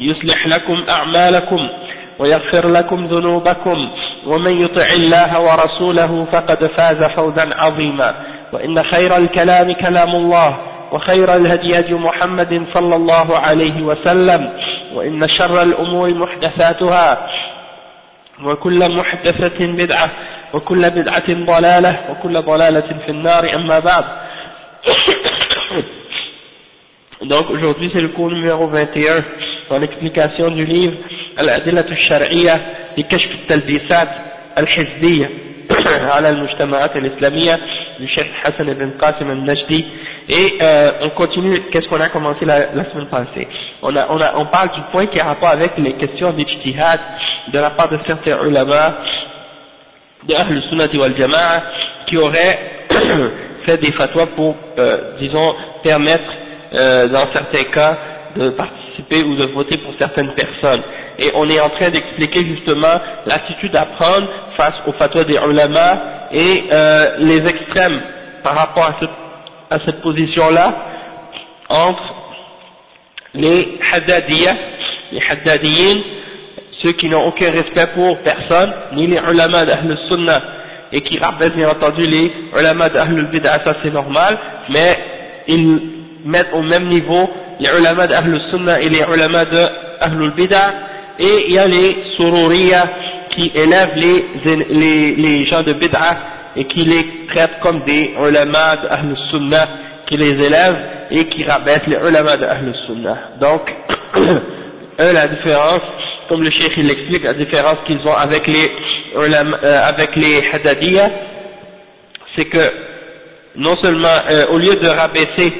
يصلح لكم أعمالكم ويغفر لكم ذنوبكم ومن يطع الله ورسوله فقد فاز فوزا عظيما وإن خير الكلام كلام الله وخير الهدي هدي محمد صلى الله عليه وسلم وإن شر الأمور محدثاتها وكل محدثة بدعة وكل بدعة ضلالة وكل ضلالة في النار. أما بعد Donc aujourd'hui c'est le cours numéro 21 dans l'explication du livre Al-Adilat al-Shar'iyya li Kashf al-Talbisat al-Hizbiyya على المجتمعات الإسلامية du Cheikh Hassan ibn Qasim al-Najdi et euh, on continue qu'est-ce qu'on a commencé la, la semaine passée on, a, on, a, on parle du point qui a rapport avec les questions d'ijtihad de la part de certains ulama de Ahl Sunnati wal Jama'a qui auraient fait des fatwas pour euh, disons permettre euh, dans certains cas de participer ou de voter pour certaines personnes. Et on est en train d'expliquer justement l'attitude à prendre face aux fatwas des ulama et euh, les extrêmes par rapport à, ce, à cette position-là entre les haddadiyas, les haddadiyin, ceux qui n'ont aucun respect pour personne, ni les ulama d'Ahl sunnah et qui rabaissent bien entendu les ulama d'Ahl bid'ah, ça c'est normal, mais ils mettre au même niveau les ulama d'Ahl Sunnah et les ulama d'Ahl Bid'ah et il y a les Sururiya qui élèvent les, gens de Bid'ah et qui les traitent comme des ulama d'Ahl Sunnah qui les élèvent et qui rabaissent les ulama d'Ahl Sunnah donc eux la différence comme le cheikh il l'explique la différence qu'ils ont avec les ulama, euh, les c'est que non seulement euh, au lieu de rabaisser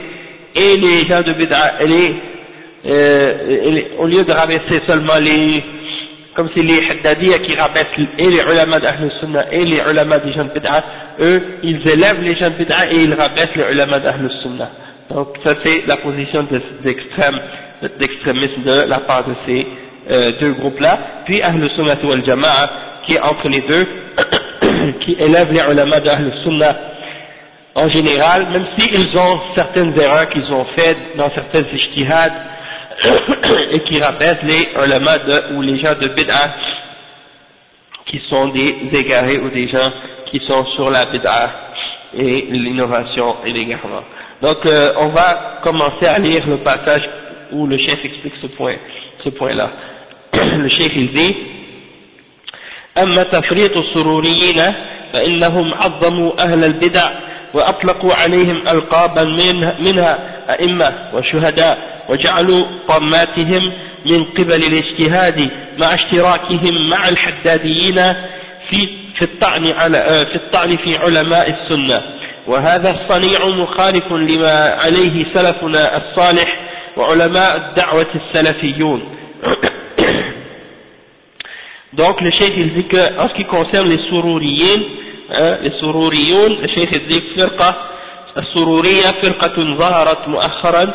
et les gens de bid'a, euh, au lieu de rabaisser seulement les, comme c'est les haddadiyya qui rabaissent et les ulama d'Ahl Sunnah et les ulama des gens de bid'a, eux, ils élèvent les gens de bid'a et ils rabaissent les ulama d'Ahl Sunnah. Donc ça c'est la position d'extrême, d'extrémisme de la part de ces euh, deux groupes-là. Puis Ahl Sunnah wal Jama'a, qui est entre les deux, qui élève les ulama d'Ahl Sunnah en général, même s'ils ont certaines erreurs qu'ils ont faites dans certaines ijtihad et qui rabaissent les ulama de, ou les gens de bid'ah qui sont des égarés ou des gens qui sont sur la bid'ah et l'innovation et l'égarement. Donc euh, on va commencer à lire le passage où le chef explique ce point, ce point-là. le chef il dit أما تفريط السروريين فإنهم عظموا أهل البدع وأطلقوا عليهم ألقابا منها أئمة وشهداء وجعلوا طماتهم من قبل الاجتهاد مع اشتراكهم مع الحداديين في في الطعن على في الطعن في علماء السنة. وهذا الصنيع مخالف لما عليه سلفنا الصالح وعلماء الدعوة السلفيون. Donc le cheikh il dit que en ce qui concerne les sururiyin, السروريون الشيخ الذيك فرقة. السرورية فرقة ظهرت مؤخرا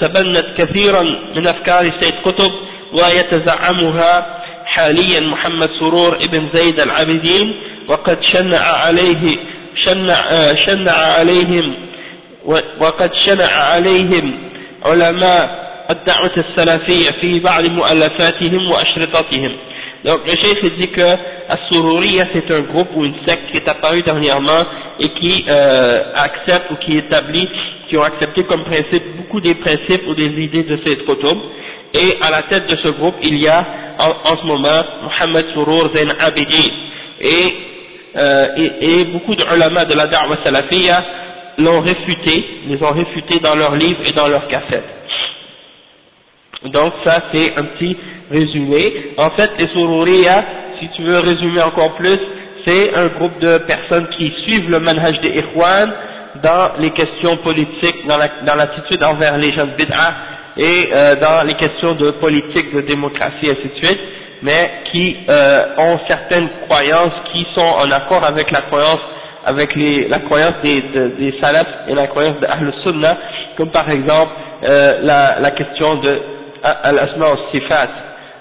تبنت كثيرا من أفكار سيد قطب ويتزعمها حاليا محمد سرور ابن زيد العابدين وقد شنع عليه شنع, شنع عليهم وقد شنع عليهم علماء الدعوة السلفية في بعض مؤلفاتهم وأشرطتهم. Donc le chef dit que Assururiya c'est un groupe ou une secte qui est apparu dernièrement et qui euh, accepte ou qui établit, qui ont accepté comme principe beaucoup des principes ou des idées de cette Qutb. Et à la tête de ce groupe, il y a en, en ce moment Mohamed Surur Zain Abidi. et, euh, et, et, beaucoup de ulama de la da'wa salafiyya l'ont réfuté, les ont réfutés dans leurs livres et dans leurs cassettes. Donc ça c'est un petit résumé. En fait les sururiya, si tu veux résumer encore plus, c'est un groupe de personnes qui suivent le manhaj des Ikhwan dans les questions politiques, dans l'attitude la, envers les jeunes bid'ah et euh, dans les questions de politique, de démocratie, ainsi de suite, mais qui euh, ont certaines croyances qui sont en accord avec la croyance avec les, la croyance des, des salafs et la croyance de Ahl Sunnah, comme par exemple euh, la, la question de Al-Asma al-Sifat.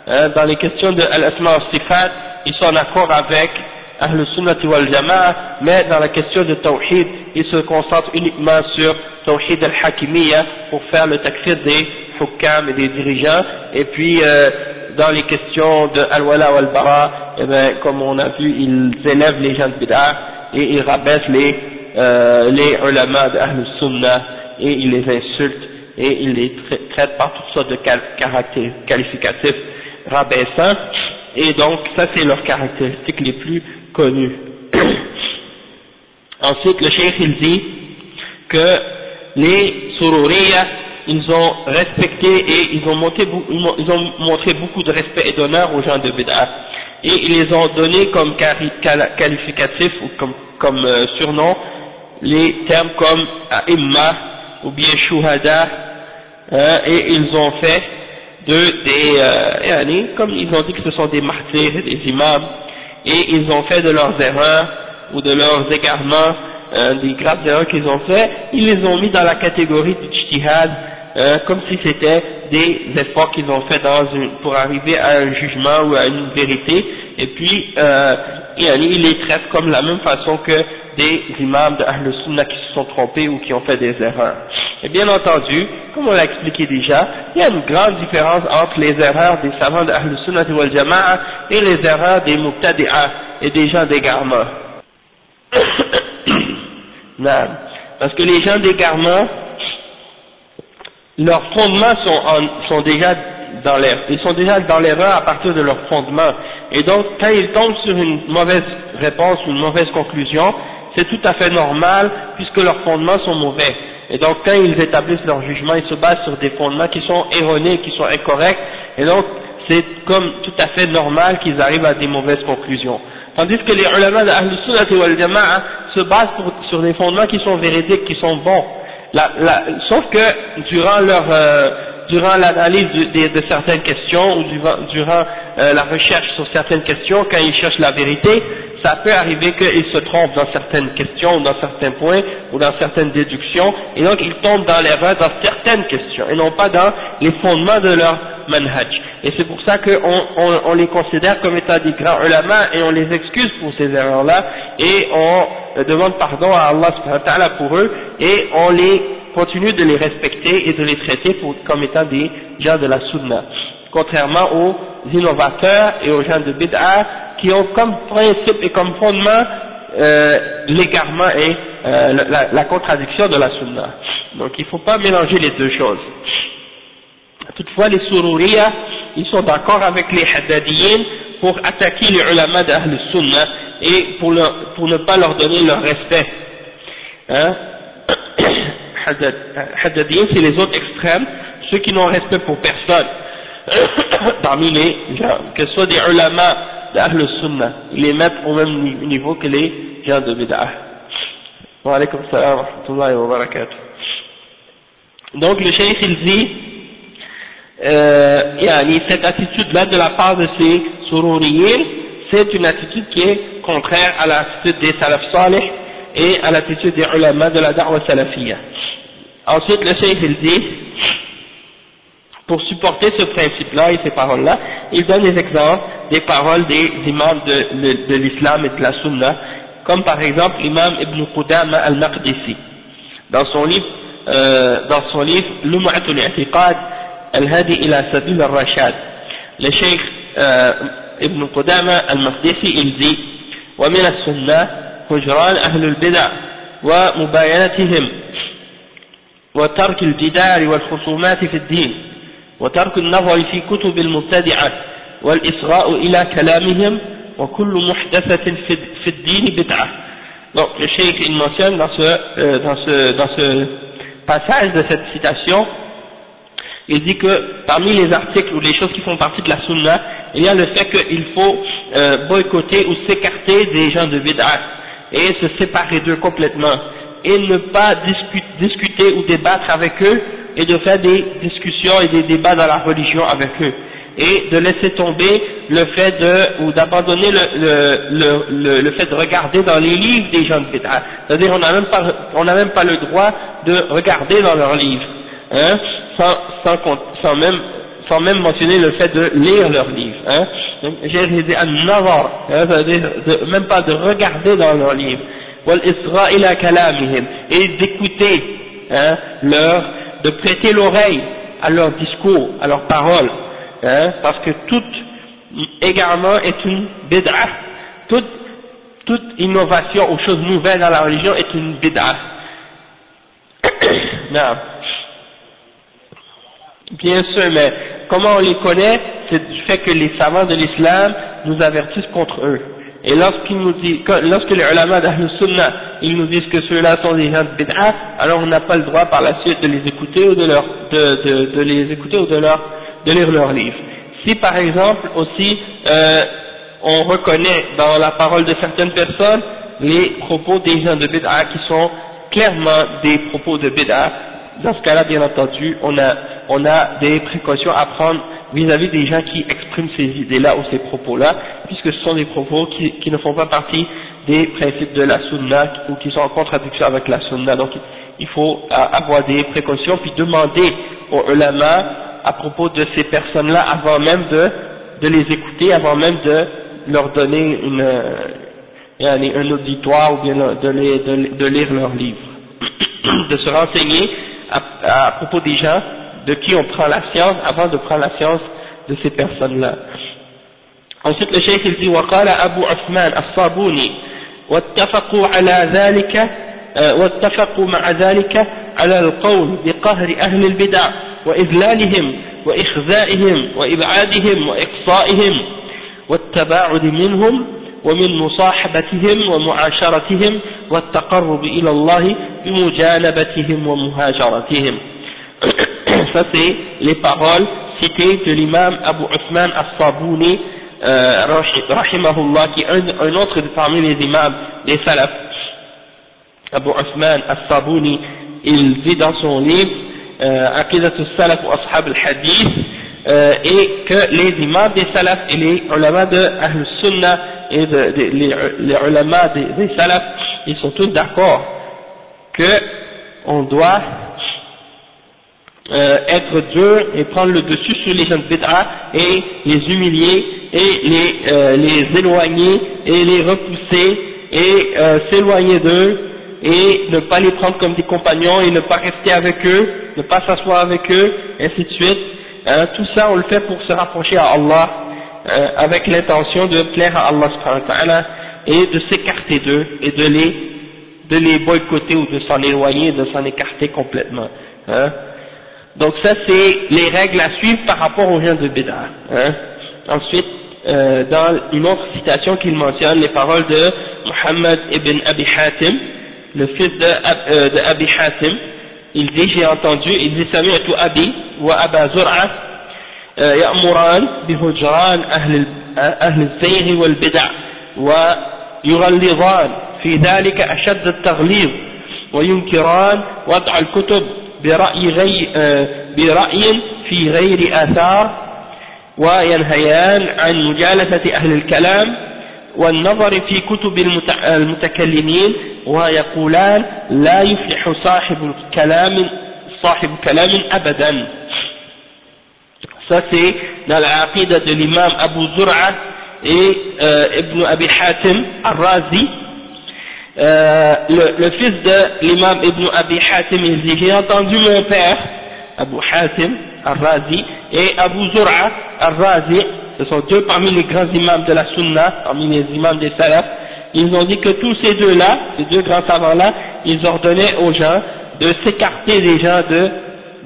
Hein, dans les questions de Al-Asma al-Sifat, ils sont en accord avec Ahl Sunnah wal Jama'a, mais dans la question de Tawhid, ils se concentrent uniquement sur Tawhid al-Hakimiyya pour faire le takfir des hukam et des dirigeants, et puis euh, dans les questions de Al-Wala wal-Bara, eh ben, comme on a vu, ils élèvent les gens de Bid'ah et ils rabaissent les, euh, les ulama d'Ahl Sunnah et ils les insultent et ils les traitent par toutes sortes de qualificatifs rabaissants et donc ça c'est leurs caractéristiques les plus connues. Ensuite le cheikh il dit que les sururiya ils ont respecté et ils ont, montré beaucoup de respect et d'honneur aux gens de Bid'ah et ils les ont donné comme qualificatif ou comme, euh, surnom les termes comme A'imma ou bien Shuhada hein, et ils ont fait de des euh, comme ils ont dit que ce sont des martyrs et des imams et ils ont fait de leurs erreurs ou de leurs égarements euh, des graves erreurs qu'ils ont fait ils les ont mis dans la catégorie du ijtihad euh, comme si c'était des efforts qu'ils ont fait dans une, pour arriver à un jugement ou à une vérité, et puis euh, ils les traitent comme la même façon que des imams de Ahl Sunnah qui se sont trompés ou qui ont fait des erreurs. Et bien entendu, comme on l'a expliqué déjà, il y a une grande différence entre les erreurs des savants de Ahl Sunnah wal Jama'a et les erreurs des Muqtadi'a et des gens d'égarement. Parce que les gens d'égarement, leurs fondements sont, déjà dans l'erreur, ils sont déjà dans l'erreur à partir de leurs fondements. Et donc, quand ils tombent sur une mauvaise réponse, une mauvaise conclusion, c'est tout à fait normal puisque leurs fondements sont mauvais. Et donc, quand ils établissent leur jugement, ils se basent sur des fondements qui sont erronés, qui sont incorrects. Et donc, c'est comme tout à fait normal qu'ils arrivent à des mauvaises conclusions. Tandis que les ulama de Ahl wal Jama'a se basent sur des fondements qui sont véridiques, qui sont bons sauf que durant leur euh, durant l'analyse de, de, certaines questions ou durant, durant euh, la recherche sur certaines questions, quand ils cherchent la vérité, ça peut arriver qu'ils se trompent dans certaines questions ou dans certains points ou dans certaines déductions, et donc ils tombent dans l'erreur dans certaines questions, et non pas dans les fondements de leur manhaj. Et c'est pour ça qu'on on, on les considère comme étant des grands ulama et on les excuse pour ces erreurs-là, et on demande pardon à Allah pour eux, et on les continue de les respecter et de les traiter pour, comme étant des gens de la sunna. Contrairement aux innovateurs et aux gens de bid'a qui ont comme principe et comme fondement euh, l'égarement et euh, la, contradiction de la sunna. Donc il ne faut pas mélanger les deux choses. Toutefois, les sururiya, ils sont d'accord avec les haddadiyin pour attaquer les ulama d'Ahl Sunnah et pour, ne pas leur donner leur respect. Hein? C'est les autres extrêmes, ceux qui n'ont respect pour personne, parmi les gens, que ce soit des ulama d'Ahl Sunnah, ils les mettent au même niveau que les gens de Bid'ah. Wa alaykum salam wa rahmatullahi wa barakatuh. Donc le cheikh il dit, euh, yani, cette attitude-là de la part de ces sururiyin, c'est une attitude qui est contraire à l'attitude des salaf salih et à l'attitude des ulama de la da'wa salafiyya. Ensuite, le cheikh il dit, pour supporter ce principe-là et ces paroles-là, il donne des exemples des paroles des imams de, de, l'islam et de la sunna, comme par exemple l'imam Ibn Qudama al-Maqdisi, dans son livre, euh, dans son livre Lum'atul i'tiqad al-hadi ila sabil al-rashad. Le cheikh euh, Ibn Qudama al-Maqdisi, il dit, ومن السنة هجران أهل البدع ومباينتهم وترك الجدال والخصومات في الدين وترك النظر في كتب المبتدعة والإصغاء إلى كلامهم وكل محدثة في الدين بدعة donc le cheikh il mentionne dans ce, euh, dans ce, dans ce passage de cette citation il dit que parmi les articles ou les choses qui font partie de la sunna il y a le fait qu'il faut euh, boycotter ou s'écarter des gens de bid'ah et se séparer d'eux complètement et ne pas discuter ou débattre avec eux et de faire des discussions et des débats dans la religion avec eux et de laisser tomber le fait de ou d'abandonner le, le, le, le, fait de regarder dans les livres des gens de bid'ah. C'est-à-dire on n'a même pas même pas le droit de regarder dans leurs livres, hein, sans, sans, sans même sans même mentionner le fait de lire leurs livres. Hein. J'ai dit un hein, c'est-à-dire même pas de regarder dans leurs livres. Et d'écouter hein, leur, de prêter l'oreille à leurs discours, à leurs paroles. Hein, parce que tout également est une bid'ah. Toute, toute innovation ou chose nouvelle dans la religion est une bid'ah. Bien sûr, mais comment on les connaît? C'est du fait que les savants de l'islam nous avertissent contre eux. Et lorsqu'ils nous disent, lorsque les ulama d'Ahl Sunnah, ils nous disent que ceux-là sont des gens de bid'ah, alors on n'a pas le droit par la suite de les écouter ou de leur, de, de, de les écouter ou de leur, de lire leurs livres. Si par exemple aussi, euh, on reconnaît dans la parole de certaines personnes les propos des gens de bid'ah qui sont clairement des propos de bid'ah, dans ce cas-là, bien entendu, on a, on a des précautions à prendre vis-à-vis des gens qui expriment ces idées-là ou ces propos-là, puisque ce sont des propos qui, ne font pas partie des principes de la sunna ou qui sont en contradiction avec la sunna. Donc il faut avoir des précautions, puis demander aux ulama à propos de ces personnes-là avant même de, les écouter, avant même de leur donner une, un auditoire ou bien de, lire leurs livres, de se renseigner à propos des gens de qui on prend la science avant de prendre la science de ces personnes-là. Ensuite, le cheikh il dit وقال أبو عثمان الصابوني واتفقوا على ذلك واتفقوا مع ذلك على القول بقهر أهل البدع وإذلالهم وإخزائهم وإبعادهم وإقصائهم والتباعد منهم ومن مصاحبتهم ومعاشرتهم والتقرب إلى الله بمجانبتهم ومهاجرتهم ça c'est les paroles citées de l'imam Abu Uthman As-Sabouni euh, rahimahullah qui est un, autre parmi les imams des salaf Abu Uthman As-Sabouni il dit dans son livre euh, Aqidat al-Salaf ou Ashab al-Hadith euh, et que les imams des salaf et les ulama de Ahl Sunnah et les, les ulama des, des salaf ils sont tous d'accord que on doit euh, être dur et prendre le dessus sur les gens de bid'a et les humilier et les, euh, les éloigner et les repousser et euh, s'éloigner d'eux et ne pas les prendre comme des compagnons et ne pas rester avec eux, ne pas s'asseoir avec eux, ainsi de suite. Hein, tout ça on le fait pour se rapprocher à Allah euh, avec l'intention de plaire à Allah et de s'écarter d'eux et de les, de les boycotter ou de s'en éloigner, de s'en écarter complètement. Hein. Donc ça c'est les règles à suivre par rapport aux gens de Bida. Hein. Ensuite, euh, dans une autre citation qu'il mentionne les paroles de Muhammad ibn Abi Hatim, le fils de, euh, de Abi Hatim, il dit, j'ai entendu, il dit, سمعت أبي وأبا زرعة يأمران بهجران أهل أهل الزيغ والبدع ويغلظان في ذلك أشد التغليظ وينكران وضع الكتب برأي, غي برأي في غير آثار وينهيان عن مجالسة أهل الكلام والنظر في كتب المتكلمين ويقولان لا يفلح صاحب كلام صاحب كلام أبدا. C'est dans la aqida de l'imam Abu Zur'a et euh, Ibn Abi Hatim al-Razi Euh, le, le, fils de l'imam Ibn Abi Hatim, il dit, j'ai entendu mon père, Abu Hatim al-Razi, et Abu Zur'a al-Razi, ce sont deux parmi les grands imams de la Sunna, parmi les imams des Salaf, ils ont dit que tous ces deux-là, ces deux grands savants-là, ils ordonnaient aux gens de s'écarter des gens de,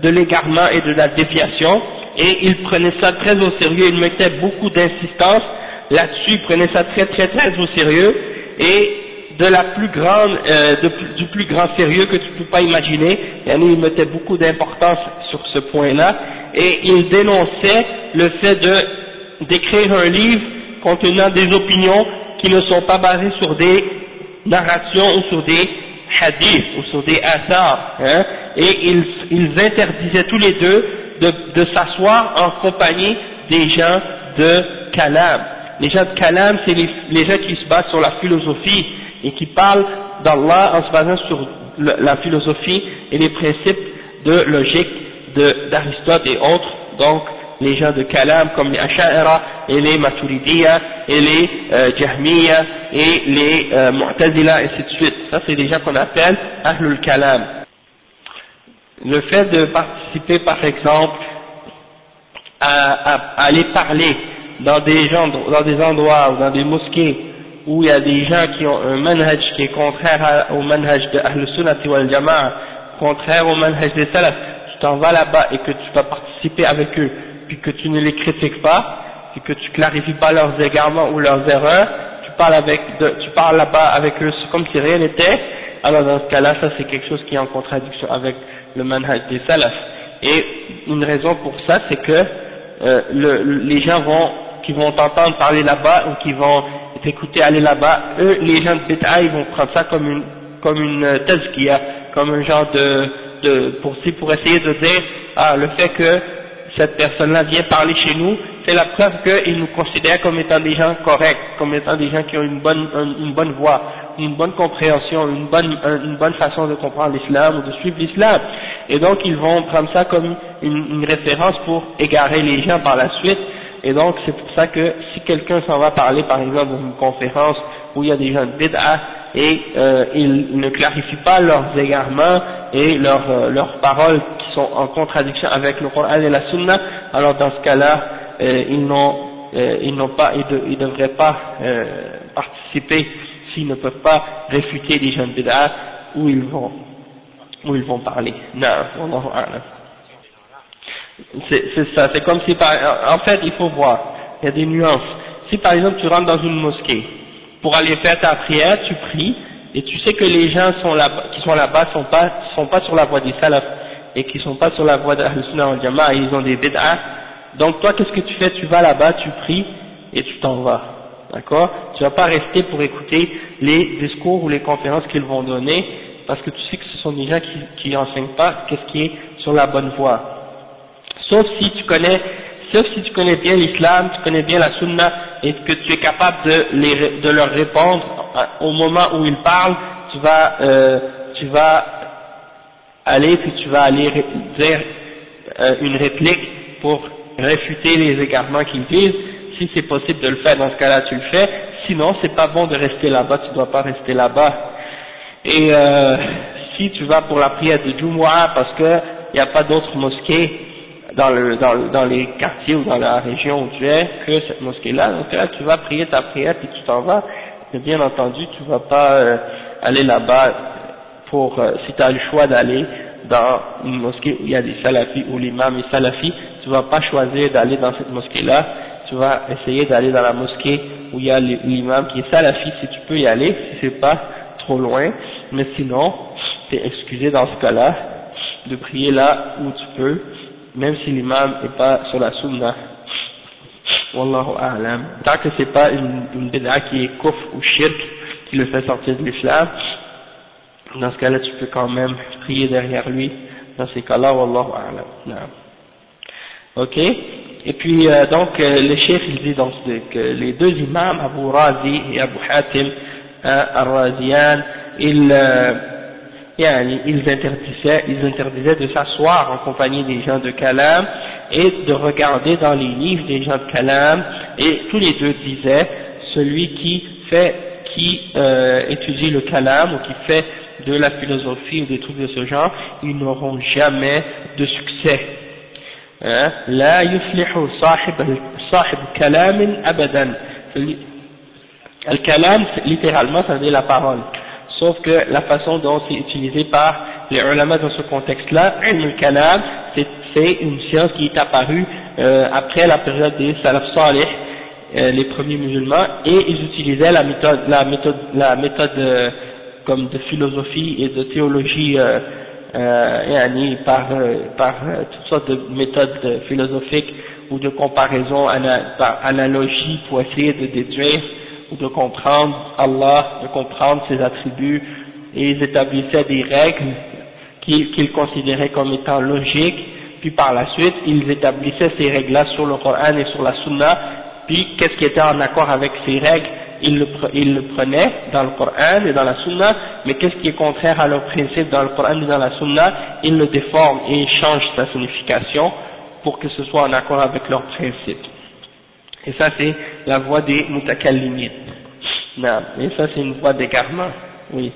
de l'égarement et de la déviation, et ils prenaient ça très au sérieux, ils mettaient beaucoup d'insistance là-dessus, prenaient ça très très très au sérieux, et de la plus grande, euh, du plus grand sérieux que tu peux pas imaginer, et ils mettaient beaucoup d'importance sur ce point-là, et ils dénonçaient le fait de d'écrire un livre contenant des opinions qui ne sont pas basées sur des narrations ou sur des hadiths ou sur des hasards, hein, et ils, ils, interdisaient tous les deux de, de s'asseoir en compagnie des gens de Kalam. Les gens de Kalam, c'est les, les, gens qui se basent sur la philosophie et qui parlent d'Allah en se basant sur la philosophie et les principes de logique d'Aristote et autres, donc les gens de Kalam comme les Asha'ira et les Maturidiyya et les euh, Jahmiya et les euh, Mu'tazila et ainsi de suite. Ça c'est des gens qu'on appelle Ahlul Kalam. Le fait de participer par exemple à, à, aller parler dans des, gens, dans des endroits ou dans des mosquées où il y a des gens qui ont un manhaj qui est contraire au manhaj de Ahl Sunnati wal Jama'a, contraire au manhaj des Salaf, tu t'en vas là-bas et que tu vas participer avec eux, puis que tu ne les critiques pas, puis que tu clarifies pas leurs égarements ou leurs erreurs, tu parles avec, tu parles là-bas avec eux comme si rien n'était, alors dans ce cas-là, ça c'est quelque chose qui est en contradiction avec le manhaj des salaf. Et une raison pour ça, c'est que euh, le, les gens vont, qui vont t'entendre parler là-bas ou qui vont t'écouter aller là-bas, eux, les gens de Bid'a, ils vont prendre ça comme une, comme une a comme un genre de, de pour, pour essayer de dire, ah, le fait que cette personne-là vient parler chez nous, c'est la preuve qu'ils nous considèrent comme étant des gens corrects, comme étant des gens qui ont une bonne, une bonne voix, une bonne compréhension, une bonne, une bonne façon de comprendre l'islam ou de suivre l'islam. Et donc ils vont prendre ça comme une, une, référence pour égarer les gens par la suite. Et donc c'est pour ça que si quelqu'un s'en va parler par exemple dans une conférence où il y a des gens de bid'a et euh, ils ne clarifient pas leurs égarements et leurs, euh, leurs paroles qui sont en contradiction avec le Coran et la Sunna, alors dans ce cas-là, euh, ils n'ont euh, ils n'ont pas, ils ne devraient pas euh, participer s'ils ne peuvent pas réfuter les gens de bid'a où ils vont où ils vont parler. Non, c'est ça, c'est comme si par, en fait il faut voir, il y a des nuances. Si par exemple tu rentres dans une mosquée, pour aller faire ta prière, tu pries, et tu sais que les gens sont là, qui sont là-bas sont pas, sont pas sur la voie des salaf, et qui sont pas sur la voie d'Ahl-Sunnah al-Jama'a, ils ont des bid'ah, donc toi qu'est-ce que tu fais? Tu vas là-bas, tu pries, et tu t'en vas. D'accord? Tu vas pas rester pour écouter les discours ou les conférences qu'ils vont donner, parce que tu sais que ce sont des gens qui, qui enseignent pas qu'est-ce qui est sur la bonne voie. Sauf si tu connais, sauf si tu connais bien l'islam, tu connais bien la sunna, et que tu es capable de, les, de leur répondre au moment où ils parlent, tu vas, euh, tu vas aller, puis tu vas aller dire euh, une réplique pour réfuter les égarements qu'ils disent, si c'est possible de le faire, dans ce cas-là tu le fais, sinon c'est pas bon de rester là-bas, tu dois pas rester là-bas. Et euh, si tu vas pour la prière de Jumu'ah parce qu'il n'y a pas d'autres mosquées dans, le, dans, dans, les quartiers ou dans la région où tu es que cette mosquée-là, donc là tu vas prier ta prière et tu t'en vas. Mais bien entendu, tu vas pas euh, aller là-bas pour, euh, si tu as le choix d'aller dans une mosquée où il y a des salafis ou l'imam est salafi, tu vas pas choisir d'aller dans cette mosquée-là, tu vas essayer d'aller dans la mosquée où il y a l'imam qui est salafi si tu peux y aller, si c'est pas trop loin, mais sinon, tu es excusé dans ce cas-là de prier là où tu peux, même si l'imam n'est pas sur la sunna. Wallahu a'lam. Tant que c'est pas une, une bid'a qui est kouf ou shirk qui le fait sortir de l'islam, dans ce cas-là tu peux quand même prier derrière lui. Dans ces cas-là, Wallahu a'lam. Ok Et puis euh, donc euh, le chef il dit donc que les deux imams, Abu Razi et Abu Hatim, Ar-Raziyan, ils, euh, ils interdisaient, ils interdisaient de s'asseoir en compagnie des gens de Kalam et de regarder dans les livres des gens de Kalam et tous les deux disaient celui qui fait, qui euh, étudie le Kalam ou qui fait de la philosophie ou des trucs de ce genre, ils n'auront jamais de succès. Hein? La yuflihu sahib, sahib kalamin abadan. Al-kalam, littéralement, ça veut dire la parole. Sauf que la façon dont c'est utilisé par les ulama dans ce contexte-là, al-kalam, c'est une science qui est apparue euh, après la période des salaf salih, euh, les premiers musulmans, et ils utilisaient la méthode, la méthode, la méthode euh, comme de philosophie et de théologie euh, euh, par, euh, par toutes sortes de méthodes philosophiques ou de comparaison par analogie pour essayer de déduire de comprendre Allah, de comprendre ses attributs, et ils établissaient des règles qu'ils considéraient comme étant logiques, puis par la suite, ils établissaient ces règles-là sur le Coran et sur la Sunna, puis qu'est-ce qui était en accord avec ces règles, ils le, ils prenaient dans le Coran et dans la Sunna, mais qu'est-ce qui est contraire à leurs principes dans le Coran et dans la Sunna, ils le déforment et ils changent sa signification pour que ce soit en accord avec leurs principes. Et ça c'est la voie des mutakallimites. Et ça c'est une voie d'égarement, oui.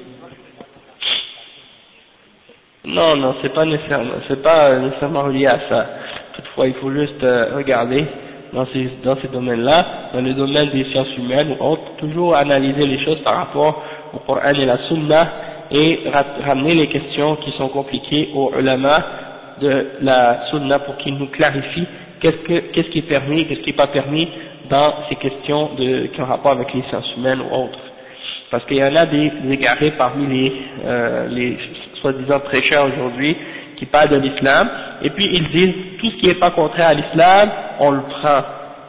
Non, non, c'est pas nécessairement, c'est pas nécessairement lié à ça. Toutefois, il faut juste euh, regarder dans ces, dans ces domaines-là, dans le domaine des sciences humaines ou autres, toujours analyser les choses par rapport au Coran et la Sunna et ramener les questions qui sont compliquées aux ulama de la Sunna pour qu'ils nous clarifient qu'est-ce, que, qu'est-ce qui est permis, qu'est-ce qui n'est pas permis dans ces questions de, qui ont rapport avec les sciences humaines ou autres. Parce qu'il y en a des, égarés parmi les, euh, les soi-disant prêcheurs aujourd'hui qui parlent de l'islam, et puis ils disent tout ce qui n'est pas contraire à l'islam, on le prend.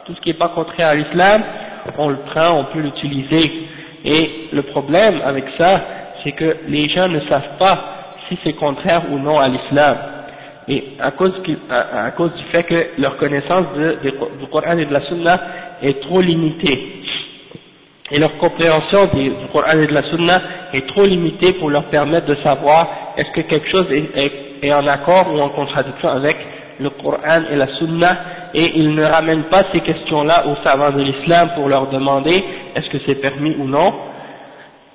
Tout ce qui n'est pas contraire à l'islam, on le prend, on peut l'utiliser. Et le problème avec ça, c'est que les gens ne savent pas si c'est contraire ou non à l'islam. Et à cause, du fait que leur connaissance du Coran et de la Sunna est trop limitée. Et leur compréhension du Coran et de la Sunna est trop limitée pour leur permettre de savoir est-ce que quelque chose est, est en accord ou en contradiction avec le Coran et la Sunna et ils ne ramènent pas ces questions-là aux savants de l'islam pour leur demander est-ce que c'est permis ou non.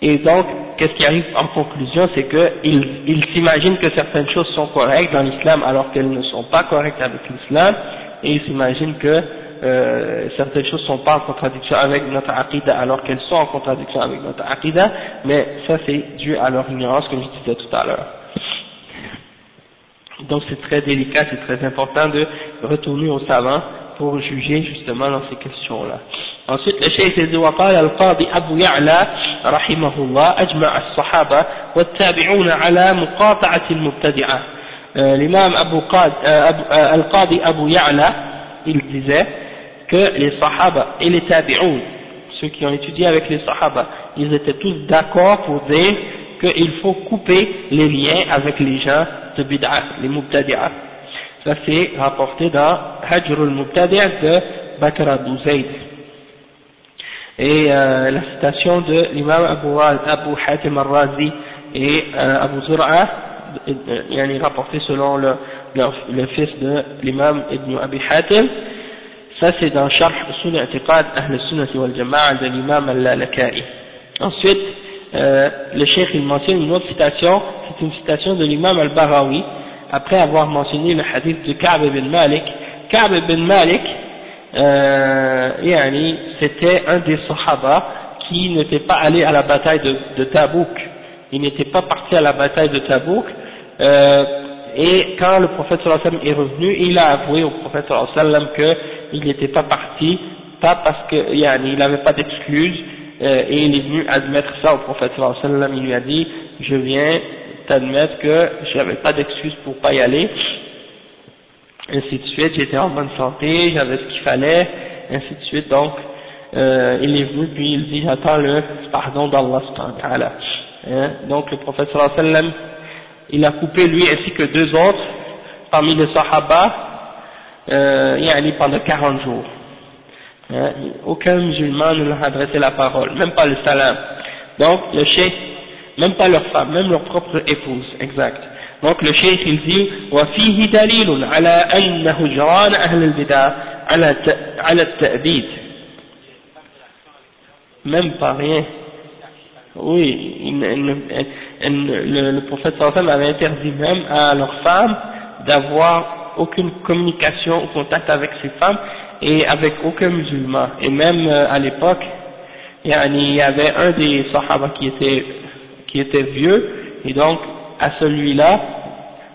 Et donc, qu'est-ce qui arrive en conclusion, c'est qu'ils ils s'imaginent que certaines choses sont correctes dans l'islam alors qu'elles ne sont pas correctes avec l'islam, et ils s'imaginent que euh, certaines choses ne sont pas en contradiction avec notre aqidah alors qu'elles sont en contradiction avec notre aqidah, mais ça c'est dû à leur ignorance comme je disais tout à l'heure. Donc c'est très délicat, c'est très important de retourner aux savants pour juger justement dans ces questions-là. Ensuite, le cheikh dit وقال القاضي أبو يعلى رحمه الله أجمع الصحابة والتابعون على مقاطعة المبتدعة. L'imam euh, Al-Qadi Abu Ya'la, il disait que les Sahaba et les Tabi'un, ceux qui ont étudié avec les Sahaba, ils étaient tous d'accord pour dire qu'il faut couper les liens avec les gens de bid'a, les mubtadi'a. Ça c'est rapporté dans Hajr al-Mubtadi' de Bakr Abu Zayd. Et euh, la citation de l'imam Abu, Abu Hatim al-Razi et euh, Abu Zur'a, euh, rapporté selon le, le, fils de l'imam Ibn Abi Hatim, ça c'est dans Sharh Usul I'tiqad Ahl Sunnah wal Jama'a de l'imam al-Laka'i. Ensuite, euh, le cheikh il mentionne une autre citation, c'est une citation de l'imam al-Barawi, après avoir mentionné le hadith de Ka'b ibn Malik. Ka'b ibn Malik, euh, c'était un des sahaba qui n'était pas allé à la bataille de, de Tabouk. Il n'était pas parti à la bataille de Tabouk. Euh, et quand le prophète sallallahu est revenu, il a avoué au prophète sallallahu qu'il n'était pas parti, pas parce qu'il n'avait pas d'excuse, euh, et il est venu admettre ça au prophète sallallahu il lui a dit, je viens t'admettre que je n'avais pas d'excuse pour pas y aller, ainsi de suite, j'étais en bonne santé, j'avais ce qu'il fallait, ainsi de suite, donc euh, il est venu puis il dit j'attends le pardon d'Allah hein? donc le prophète sallallahu il a coupé lui ainsi que deux autres parmi les sahaba euh, pendant 40 jours Hein, aucun musulman ne leur adressait la parole, même pas le salam. Donc le cheikh, même pas leur femme, même leur propre épouse, exact. Donc le cheikh il dit وفيه دليل على أن هجران أهل البدع على على التأبيد même pas rien oui le, le prophète sallam avait interdit même à leurs femmes d'avoir aucune communication ou contact avec ces femmes et avec aucun musulman. Et même euh, à l'époque, il y avait un des sahaba qui était, qui était vieux, et donc à celui-là,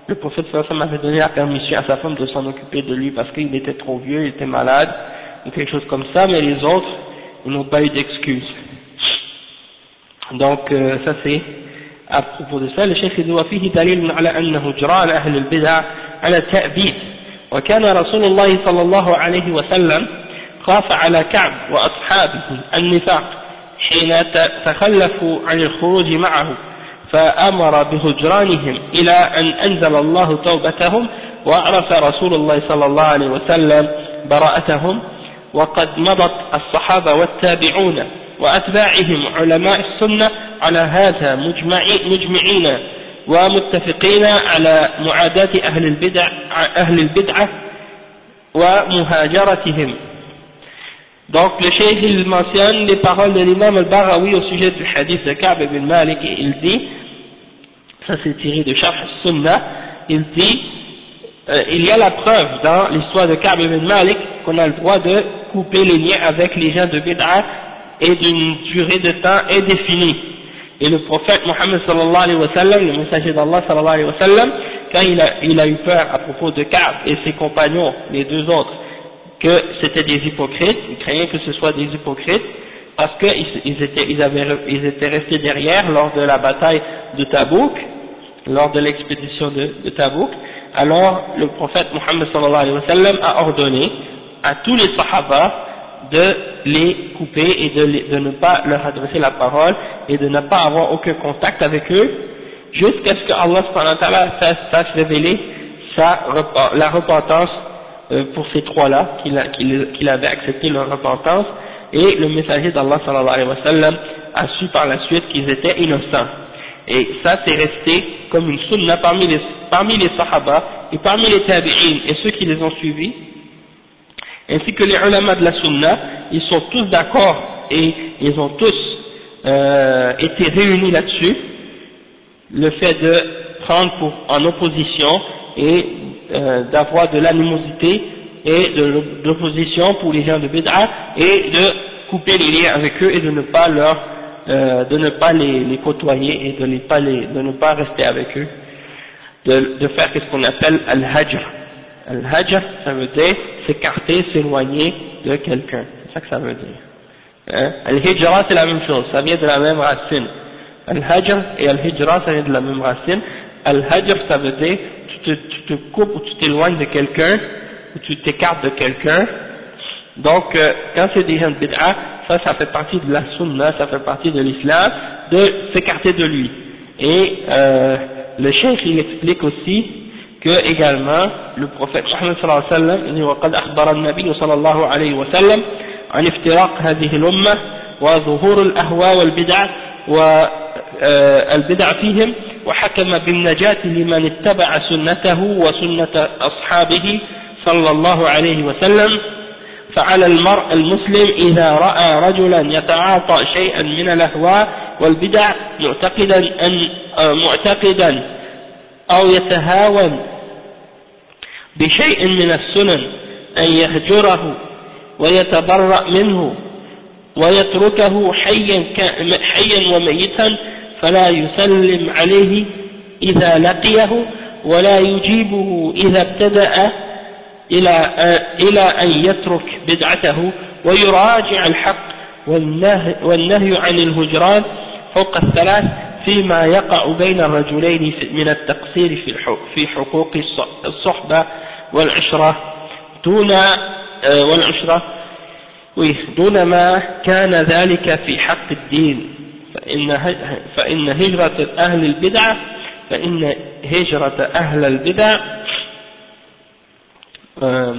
le prophète sallam avait donné la permission à sa femme de s'en occuper de lui parce qu'il était trop vieux, il était malade, ou quelque chose comme ça, mais les autres, ils n'ont pas eu d'excuse. Donc, euh, ça c'est à propos de ça. Le chef dit وفيه دليل على أن هجران أهل البدع على التأبيد وكان رسول الله صلى الله عليه وسلم خاف على كعب وأصحابه النفاق حين تخلفوا عن الخروج معه فأمر بهجرانهم إلى أن أنزل الله توبتهم وعرف رسول الله صلى الله عليه وسلم براءتهم وقد مضت الصحابة والتابعون وأتباعهم علماء السنة على هذا مجمعين ومتفقين على معاداة أهل البدع أهل البدعة ومهاجرتهم. Donc le cheikh il mentionne les paroles de l'imam al-Barawi au sujet du hadith de Ka'b ibn Malik et il dit, ça c'est tiré de Sharh al-Sunnah, il dit, euh, il y a la preuve dans l'histoire de Ka'b ibn Malik qu'on a le droit de couper les liens avec les gens de Bid'a et d'une durée de temps indéfinie. Et le prophète Mohammed sallallahu alayhi wa sallam, le messager d'Allah sallallahu alayhi wa sallam, quand il a, eu peur à propos de Ka'b et ses compagnons, les deux autres, que c'était des hypocrites, il craignait que ce soit des hypocrites, parce qu'ils ils étaient, ils ils étaient restés derrière lors de la bataille de Tabouk, lors de l'expédition de, de Tabouk, alors le prophète Mohammed sallallahu wa sallam a ordonné à tous les sahaba de les couper et de, ne pas leur adresser la parole et de ne pas avoir aucun contact avec eux jusqu'à ce que Allah fasse, fasse révéler sa, la repentance euh, pour ces trois-là, qu'il avait accepté leur repentance et le messager d'Allah sallallahu alayhi wa sallam a su par la suite qu'ils étaient innocents. Et ça c'est resté comme une sunna parmi les, parmi les sahaba et parmi les tabi'in et ceux qui les ont suivis ainsi que les ulama de la sunna, ils sont tous d'accord et ils ont tous euh, été réunis là-dessus, le fait de prendre pour, en opposition et euh, d'avoir de l'animosité et de l'opposition pour les gens de Bid'a et de couper les liens avec eux et de ne pas leur euh, de ne pas les, côtoyer et de, les, pas les, de ne pas rester avec eux, de, de faire ce qu'on appelle al-hajr. Al-hajr, ça veut dire s'écarter, s'éloigner de quelqu'un. C'est ça que ça veut dire. Hein? Al-hijra, c'est la même chose, ça vient de la même racine. Al-hajr et al-hijra, ça vient de la même racine. Al-hajr, ça veut dire tu te, tu te coupes ou tu t'éloignes de quelqu'un, ou tu t'écartes de quelqu'un. Donc, euh, quand c'est des gens de bid'a, ça, ça fait partie de la sunna, ça fait partie de l'islam, de s'écarter de lui. Et euh, le cheikh, il explique aussi que également le prophète Mohammed sallallahu alayhi wa sallam dit وقد أخبر النبي صلى الله عليه وسلم عن افتراق هذه الأمة وظهور الأهواء والبدع والبدع فيهم وحكم بالنجاة لمن اتبع سنته وسنة أصحابه صلى الله عليه وسلم فعلى المرء المسلم إذا رأى رجلا يتعاطى شيئا من الأهواء والبدع معتقدا أن معتقدا أو يتهاون بشيء من السنن أن يهجره ويتبرأ منه ويتركه حيا, حيا وميتا فلا يسلم عليه إذا لقيه ولا يجيبه إذا ابتدأ إلى, إلى أن يترك بدعته ويراجع الحق والنهي, عن الهجران فوق الثلاث فيما يقع بين الرجلين من التقصير في حقوق الصحبة والعشرة. دون والعشرة. دون ما كان ذلك في حق الدين. فإن, فإن هجرة أهل البدع فإن هجرة أهل البدع Euh,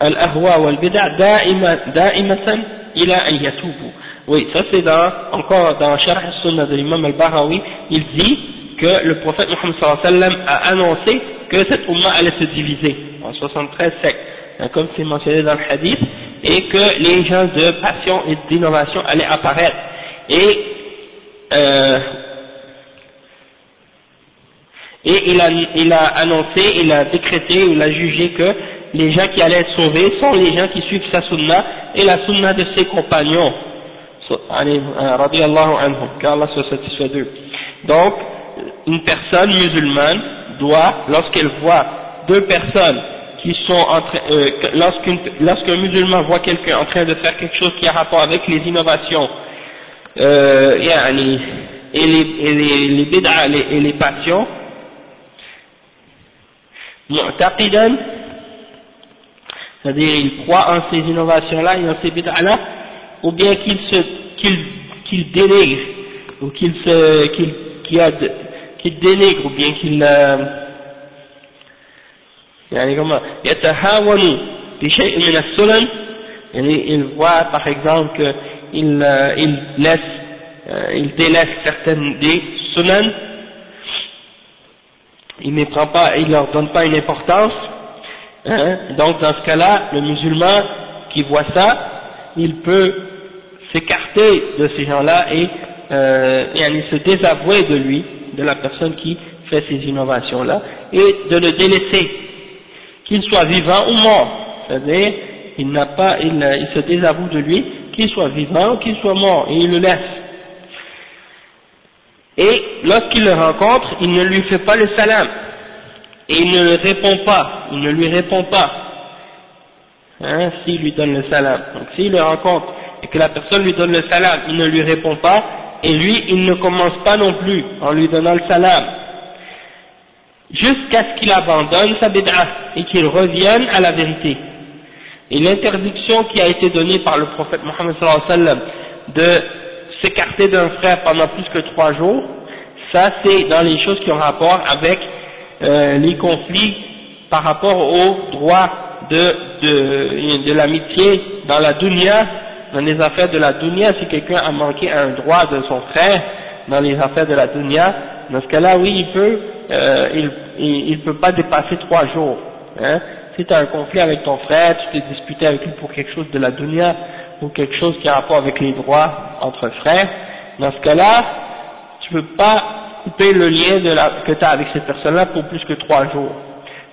al-ahwa wal-bid'a ila an. Oui, ça c'est dans, encore dans Sharh al-Sunnah de l'imam al-Bahawi, il dit que le prophète Mohammed sallallahu alayhi wa sallam a annoncé que cette umma allait se diviser en 73 sectes, hein, comme c'est mentionné dans le hadith, et que les gens de passion et d'innovation allaient apparaître. Et euh, et il a, il a annoncé, il a décrété, il a jugé que les gens qui allaient être sauvés sont les gens qui suivent sa sunna et la sunna de ses compagnons qu'Allah soit satisfait d'eux. Donc, une personne musulmane doit, lorsqu'elle voit deux personnes qui sont en train, euh, lorsqu'un musulman voit quelqu'un en train de faire quelque chose qui a rapport avec les innovations, euh, et les, et les, les et les passions, mu'taqidan, c'est-à-dire il croit en ces innovations-là et en ces bid'a-là, ou bien qu'il se, qu'il, qu'il dénigre, ou qu'il se, qu'il, qu'il, dénigre, ou bien qu'il, euh, يعني كما يتهاون بشيء من السنن يعني il voit par exemple qu'il euh, il laisse euh, il délaisse certaines des sunan il ne prend pas il leur donne pas une importance hein. donc dans ce cas-là le musulman qui voit ça il peut s'écarter de ces gens-là et, euh, et se désavouer de lui de la personne qui fait ces innovations là et de le délaisser qu'il soit vivant ou mort. C'est-à-dire, il n'a pas, il, se désavoue de lui, qu'il soit vivant ou qu'il soit mort, et il le laisse. Et lorsqu'il le rencontre, il ne lui fait pas le salam, et il ne le répond pas, il ne lui répond pas, hein, s'il lui donne le salam. Donc s'il le rencontre, et que la personne lui donne le salam, il ne lui répond pas, et lui, il ne commence pas non plus en lui donnant le salam. Jusqu'à ce qu'il abandonne sa bid'a et qu'il revienne à la vérité. Et l'interdiction qui a été donnée par le prophète Mohammed sallam de s'écarter d'un frère pendant plus que trois jours, ça c'est dans les choses qui ont rapport avec euh, les conflits par rapport au droit de, de, de l'amitié dans la dunya, dans les affaires de la dunya, si quelqu'un a manqué un droit de son frère dans les affaires de la dunya, dans ce cas-là, oui, il peut euh, il ne peut pas dépasser trois jours. Hein. Si tu as un conflit avec ton frère, tu t'es disputé avec lui pour quelque chose de la dunya ou quelque chose qui a rapport avec les droits entre frères, dans ce cas-là, tu ne peux pas couper le lien que tu as avec cette personne-là pour plus que trois jours.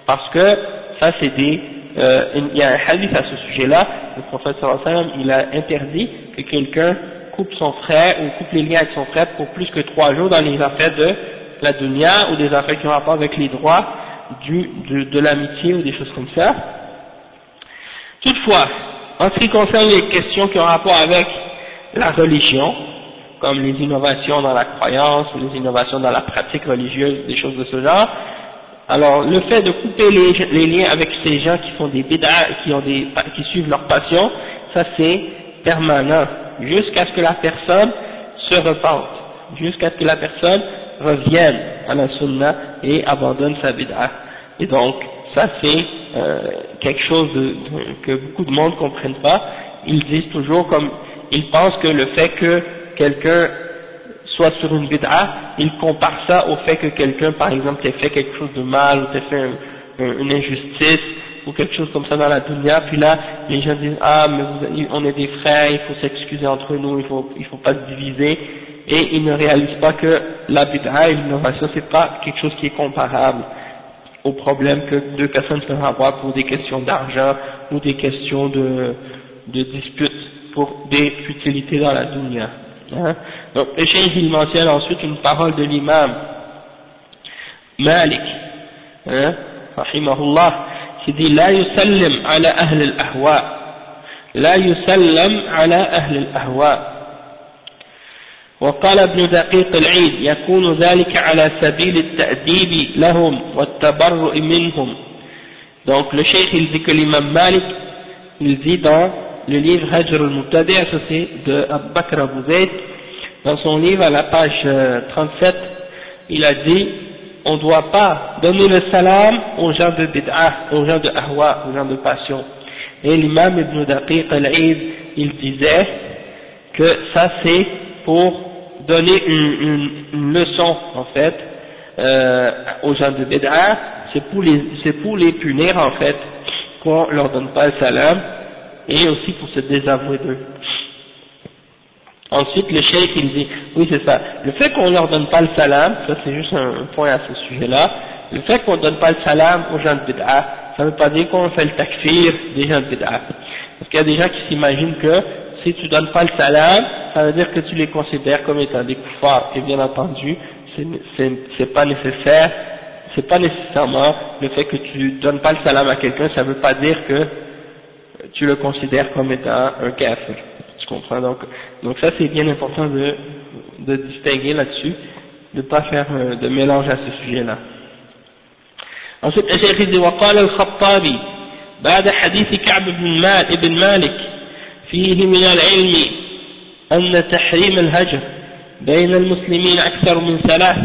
Parce que ça c'est des... Euh, il y a un hadith à ce sujet-là, le prophète sallallahu il a interdit que quelqu'un coupe son frère ou coupe les liens avec son frère pour plus que trois jours dans les affaires de la dunya ou des affaires qui ont rapport avec les droits du, de, de l'amitié ou des choses comme ça. Toutefois, en ce qui concerne les questions qui ont rapport avec la religion, comme les innovations dans la croyance les innovations dans la pratique religieuse, des choses de ce genre, alors le fait de couper les, liens avec ces gens qui font des bid'ah, qui, ont des, qui suivent leur passion, ça c'est permanent, jusqu'à ce que la personne se repente, jusqu'à ce que la personne reviennent à la sunna et abandonnent sa bid'a. Et donc, ça c'est euh, quelque chose de, que beaucoup de monde ne comprennent pas. Ils disent toujours comme, ils pensent que le fait que quelqu'un soit sur une bid'a, ils comparent ça au fait que quelqu'un, par exemple, ait fait quelque chose de mal ou ait fait une injustice ou quelque chose comme ça dans la dunya, puis là, les gens disent, ah, mais vous, on est des frères, il faut s'excuser entre nous, il faut, il faut pas se diviser, et ils ne réalisent pas que la bid'a et l'innovation c'est pas quelque chose qui est comparable au problème que deux personnes peuvent avoir pour des questions d'argent ou des questions de, de disputes pour des futilités dans la dunya. Hein. Donc, le il mentionne ensuite une parole de l'imam Malik, hein, rahimahullah, qui dit La yusallim ala ahl al-ahwa, la yusallam ala ahl al-ahwa. وقال ابن دقيق العيد يكون ذلك على سبيل التأديب لهم والتبرؤ منهم donc le cheikh il dit que l'imam Malik il dit dans le livre Hajr al-Mubtadi' ça c'est de Abu Bakr Abu Zayd dans son livre à la page 37 il a dit on ne doit pas donner le salam aux gens de bid'ah, aux gens de ahwa, aux gens de passion et l'imam Ibn Daqiq al-Eid il disait que ça c'est pour donner une, leçon en fait euh, aux gens de Béd'a, c'est pour les punir en fait qu'on leur donne pas le salam et aussi pour se désavouer d'eux. Ensuite le cheikh il dit oui c'est ça, le fait qu'on leur donne pas le salam, ça c'est juste un, point à ce sujet-là, le fait qu'on donne pas le salam aux gens de Béd'a, ça ne veut pas dire qu'on fait le takfir des gens de Béd'a. Parce qu'il y a des gens qui s'imaginent que si tu donnes pas le salam, ça veut dire que tu les considères comme étant des kuffars, et bien entendu, c'est pas nécessaire, c'est pas nécessairement le fait que tu donnes pas le salam à quelqu'un, ça veut pas dire que tu le considères comme étant un kafir. Tu comprends donc Donc ça c'est bien important de, de distinguer là-dessus, de pas faire euh, de mélange à ce sujet-là. Ensuite, الشيخ dit وقال الخطابي بعد حديث كعب بن مالك, بن مالك فيه من العلم أن تحريم الهجر بين المسلمين أكثر من ثلاث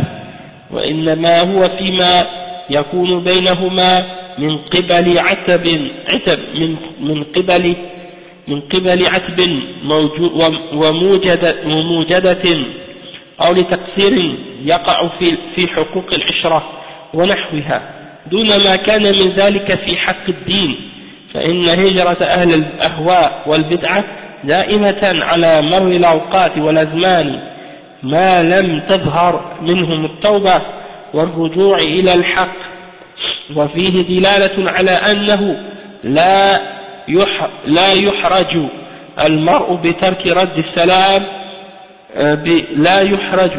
وإنما هو فيما يكون بينهما من قبل عتب عتب من من قبل من قبل عتب وموجدة, وموجدة أو لتقصير يقع في في حقوق العشرة ونحوها دون ما كان من ذلك في حق الدين. فإن هجرة أهل الأهواء والبدعة دائمة على مر الأوقات والأزمان ما لم تظهر منهم التوبة والرجوع إلى الحق. وفيه دلالة على أنه لا لا يحرج المرء بترك رد السلام آه، لا يحرج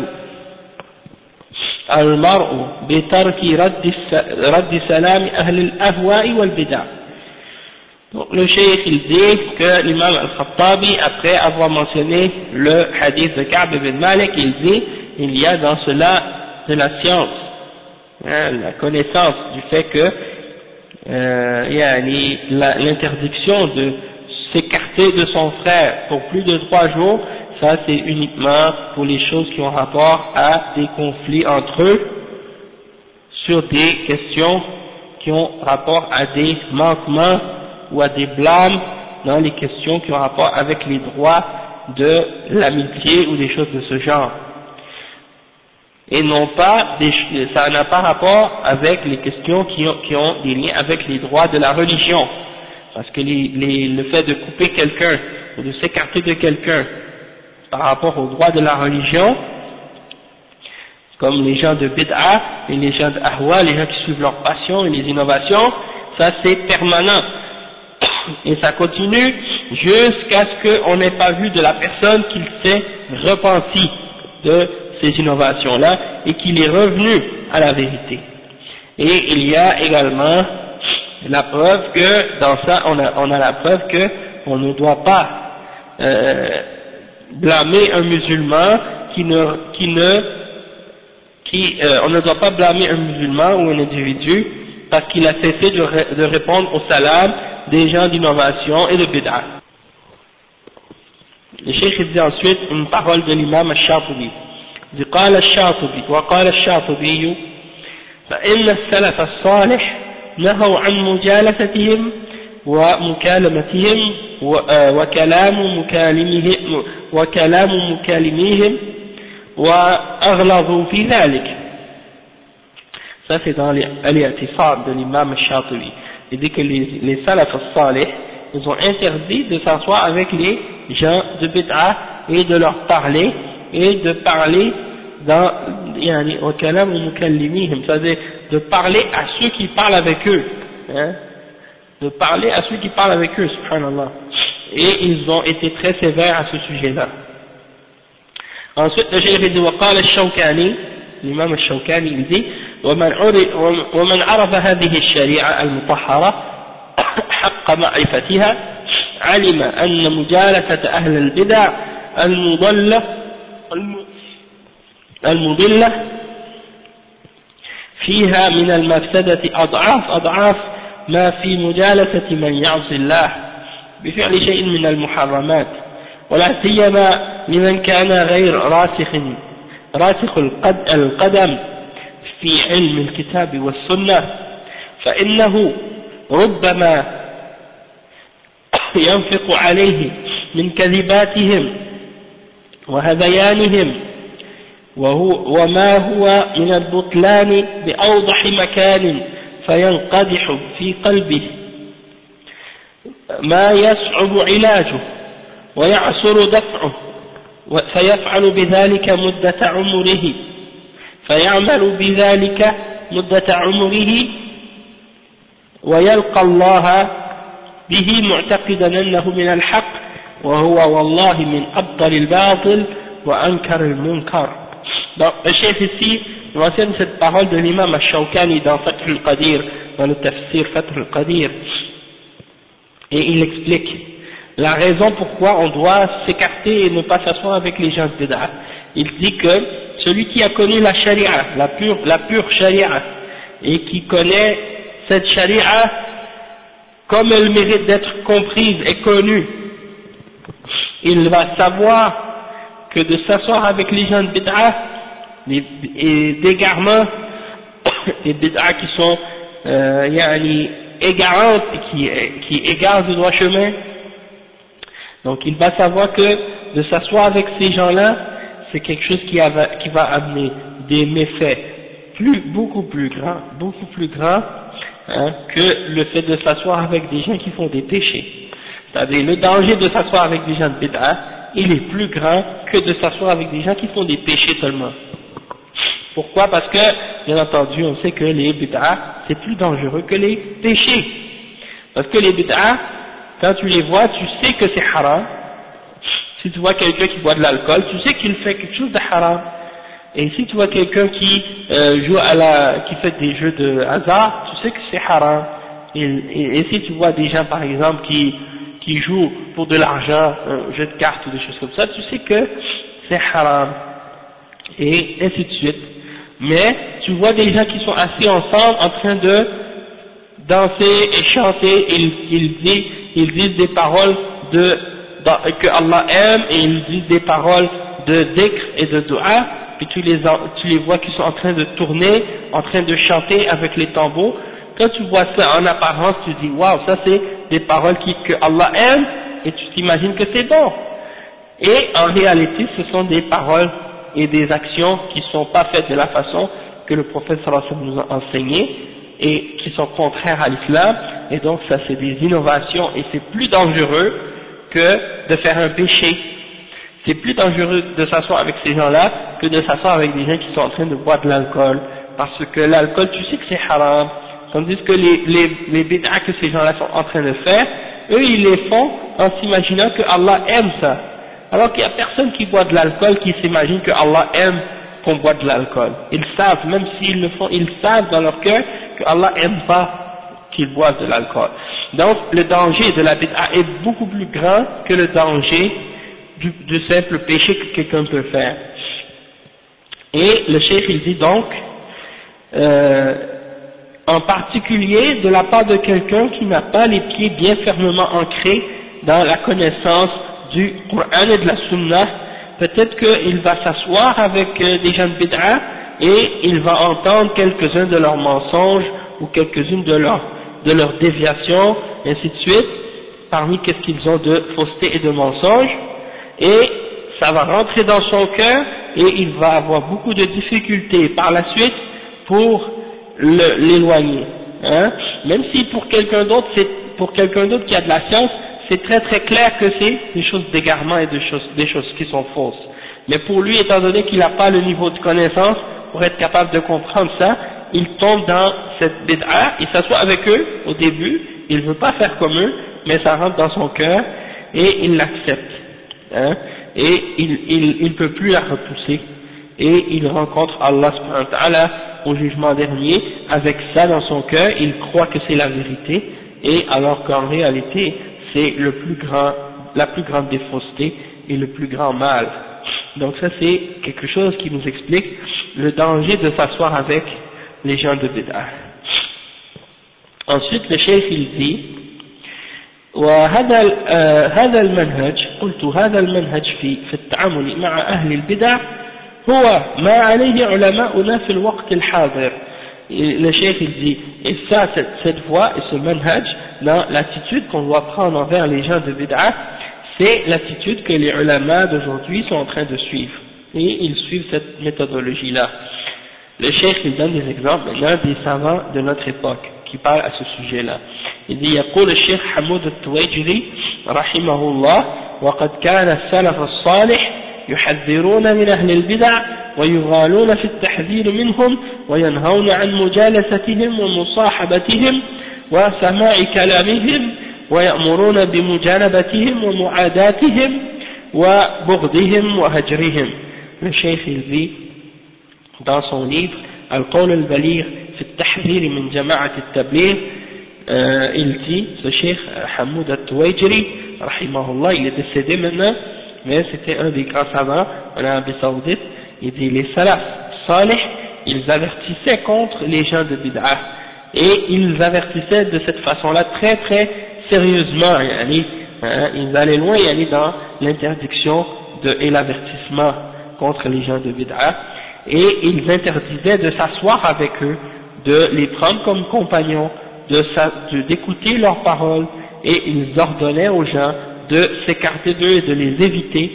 المرء بترك رد رد سلام أهل الأهواء والبدع. Donc, le cheikh il dit que l'imam al-Khattabi, après avoir mentionné le hadith de Ka'b ibn Malik, il dit il y a dans cela de la science, hein, la connaissance du fait que euh, il y a l'interdiction de s'écarter de son frère pour plus de trois jours, ça c'est uniquement pour les choses qui ont rapport à des conflits entre eux sur des questions qui ont rapport à des manquements ou à des blâmes dans les questions qui ont rapport avec les droits de l'amitié ou des choses de ce genre. Et non pas, des, ça n'a pas rapport avec les questions qui ont, qui ont, des liens avec les droits de la religion. Parce que les, le fait de couper quelqu'un ou de s'écarter de quelqu'un par rapport aux droits de la religion, comme les gens de Bid'a et les gens d'Ahwa, les gens qui suivent leur passion et les innovations, ça c'est permanent et ça continue jusqu'à ce qu'on n'ait pas vu de la personne qu'il s'est repenti de ces innovations-là et qu'il est revenu à la vérité. Et il y a également la preuve que, dans ça, on a, on a la preuve que on ne doit pas euh, blâmer un musulman qui ne, qui ne, qui, euh, on ne doit pas blâmer un musulman ou un individu parce qu'il a cessé de, de répondre au salam des gens d'innovation et de bid'a. Le cheikh dit ensuite une parole de l'imam al-Shatibi. Il قال الشاطبي وقال الشاطبي فإن السلف الصالح نهوا عن مجالستهم ومكالمتهم وكلام مكالمهم وكلام مكالميهم وأغلظوا في ذلك. Ça c'est dans l'I'tisab de l'imam al-Shatibi. il dit que les, les salaf salih, ils ont interdit de s'asseoir avec les gens de Bid'a et de leur parler, et de parler dans, yani, au kalam ou c'est-à-dire de parler à ceux qui parlent avec eux, hein. de parler à ceux qui parlent avec eux, subhanallah. Et ils ont été très sévères à ce sujet-là. Ensuite, le dit, l'imam al-Shawkani, il dit, ومن, عرف هذه الشريعة المطهرة حق معرفتها علم أن مجالسة أهل البدع المضلة المضلة فيها من المفسدة أضعاف أضعاف ما في مجالسة من يعصي الله بفعل شيء من المحرمات ولا سيما لمن كان غير راسخ راسخ القدم. في علم الكتاب والسنة فإنه ربما ينفق عليه من كذباتهم وهذيانهم وهو وما هو من البطلان بأوضح مكان فينقدح في قلبه. ما يصعب علاجه ويعسر دفعه فيفعل بذلك مدة عمره. فيعمل بذلك مدة عمره ويلقى الله به معتقدا أنه من الحق وهو والله من أبطل الباطل وأنكر المنكر Donc, le chef ici mentionne cette parole de l'imam al-Shawkani dans Fath al-Qadir, dans le tafsir Fath al-Qadir, et il explique la raison pourquoi on doit s'écarter et ne pas s'asseoir avec les gens de Bid'ah. Il dit que celui qui a connu la charia, la pure, la charia, et qui connaît cette charia comme elle mérite d'être comprise et connue, il va savoir que de s'asseoir avec les gens de bid'a et d'égarements, des bid'a qui sont euh, égarantes qui, qui égarent du droit chemin, donc il va savoir que de s'asseoir avec ces gens-là, c'est quelque chose qui, va amener des méfaits plus, beaucoup plus grands, beaucoup plus grands hein, que le fait de s'asseoir avec des gens qui font des péchés. C'est-à-dire le danger de s'asseoir avec des gens de bid'a, il est plus grand que de s'asseoir avec des gens qui font des péchés seulement. Pourquoi? Parce que, bien entendu, on sait que les bid'a, c'est plus dangereux que les péchés. Parce que les bid'a, quand tu les vois, tu sais que c'est haram. Si tu vois quelqu'un qui boit de l'alcool, tu sais qu'il fait quelque chose de haram. Et si tu vois quelqu'un qui euh, joue à la, qui fait des jeux de hasard, tu sais que c'est haram. Et, si tu vois des gens, par exemple, qui qui jouent pour de l'argent, un jeu de cartes ou des choses comme ça, tu sais que c'est haram. Et ainsi de suite. Mais tu vois des gens qui sont assis ensemble en train de danser et chanter, ils, ils, disent, ils disent des paroles de, que Allah aime et ils disent des paroles de dhikr et de dua, puis tu les, tu les vois qui sont en train de tourner, en train de chanter avec les tambours. Quand tu vois ça en apparence, tu dis waouh, ça c'est des paroles qui, que Allah aime et tu t'imagines que c'est bon. Et en réalité, ce sont des paroles et des actions qui ne sont pas faites de la façon que le prophète sallallahu nous a enseigné et qui sont contraires à l'islam, et donc ça c'est des innovations, et c'est plus dangereux que de faire un péché. C'est plus dangereux de s'asseoir avec ces gens-là que de s'asseoir avec des gens qui sont en train de boire de l'alcool, parce que l'alcool, tu sais que c'est haram, tandis que les, les, les bid'ah que ces gens-là sont en train de faire, eux ils les font en s'imaginant que Allah aime ça. Alors qu'il n'y a personne qui boit de l'alcool qui s'imagine que Allah aime qu'on boit de l'alcool. Ils savent, même s'ils le font, ils savent dans leur cœur que Allah aime pas qu'ils boivent de l'alcool. Donc le danger de la bid'a est beaucoup plus grand que le danger du, simple péché que quelqu'un peut faire. Et le chef il dit donc, euh, en particulier de la part de quelqu'un qui n'a pas les pieds bien fermement ancrés dans la connaissance du Coran et de la Sunna, peut-être qu'il va s'asseoir avec euh, des gens de bid'a et il va entendre quelques-uns de leurs mensonges ou quelques-unes de leurs, de leurs déviations, et ainsi de suite, parmi qu'est-ce qu'ils ont de fausseté et de mensonges, et ça va rentrer dans son cœur et il va avoir beaucoup de difficultés par la suite pour l'éloigner. Hein. Même si pour quelqu'un d'autre, c'est pour quelqu'un d'autre qui a de la science, c'est très très clair que c'est des choses d'égarement et des choses, des choses qui sont fausses. Mais pour lui, étant donné qu'il n'a pas le niveau de connaissance pour être capable de comprendre ça, il tombe dans cette bid'a, il s'assoit avec eux au début, il ne veut pas faire comme eux, mais ça rentre dans son cœur et il l'accepte. Hein, et il ne peut plus la repousser. Et il rencontre Allah subhanahu wa ta'ala au jugement dernier avec ça dans son cœur, il croit que c'est la vérité, et alors qu'en réalité, c'est le plus grand, la plus grande des faussetés et le plus grand mal. Donc ça c'est quelque chose qui nous explique le danger de s'asseoir avec les gens de Bid'ah. Ensuite le chef il dit وهذا هذا المنهج قلت هذا المنهج في في التعامل مع أهل البدع هو ما عليه علماؤنا في الوقت الحاضر le chef il dit et ça cette, cette voie et ce manhaj dans l'attitude qu'on doit prendre envers les gens de bid'ah, c'est l'attitude que les ulama d'aujourd'hui sont en train de suivre. Et ils suivent cette méthodologie-là. Le cheikh il donne des exemples l'un des savants de notre époque qui parlent à ce sujet-là. Il dit يقول الشيخ حمود التويجري رحمه الله وقد كان السلف الصالح يحذرون من أهل البدع ويغالون في التحذير منهم وينهون عن مجالستهم ومصاحبتهم وسماع كلامهم ويأمرون بمجانبتهم ومعاداتهم وبغضهم وهجرهم le cheikh dans son livre Al-Qawl al-Balir fi tahzir min jama'at al-tabligh euh, il dit, ce cheikh Hamoud al-Tuwajri, rahimahullah, il est décédé maintenant, mais c'était un des grands savants en Arabie Saoudite, il dit les salaf salih, ils avertissaient contre les gens de bid'ah, et ils avertissaient de cette façon-là très très sérieusement, hein, ils allaient loin allaient dans l'interdiction et l'avertissement contre les gens de bid'ah, et ils interdisaient de s'asseoir avec eux, de les prendre comme compagnons, d'écouter leurs paroles, et ils ordonnaient aux gens de s'écarter d'eux et de les éviter,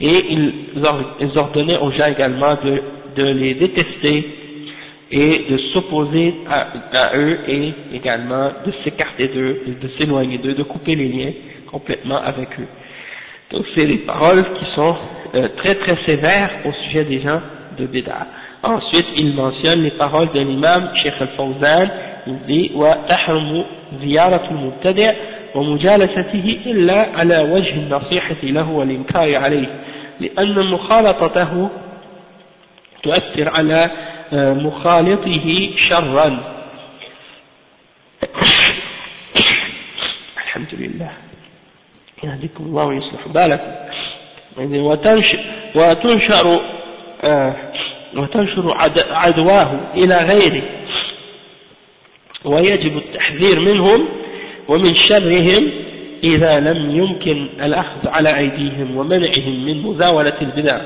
et ils, ordonnaient aux gens également de, de les détester et de s'opposer à, eux et également de s'écarter d'eux, de s'éloigner d'eux, de couper les liens complètement avec eux. Donc c'est les paroles qui sont euh, très très sévères au sujet des gens de Bida. Ensuite, il mentionne les paroles de l'imam Sheikh al-Fawzan, il dit وَتَحْرُمُ زِيَارَةُ المبتدع ومجالسته إلا على وجه النصيحة له والإنكار عليه لأن مخالطته تؤثر على مخالطه شرا الحمد لله يهديكم الله ويصلح بالكم وتنشر وتنشر عدواه إلى غيره. ويجب التحذير منهم ومن شرهم إذا لم يمكن الأخذ على أيديهم ومنعهم من مزاولة البدع.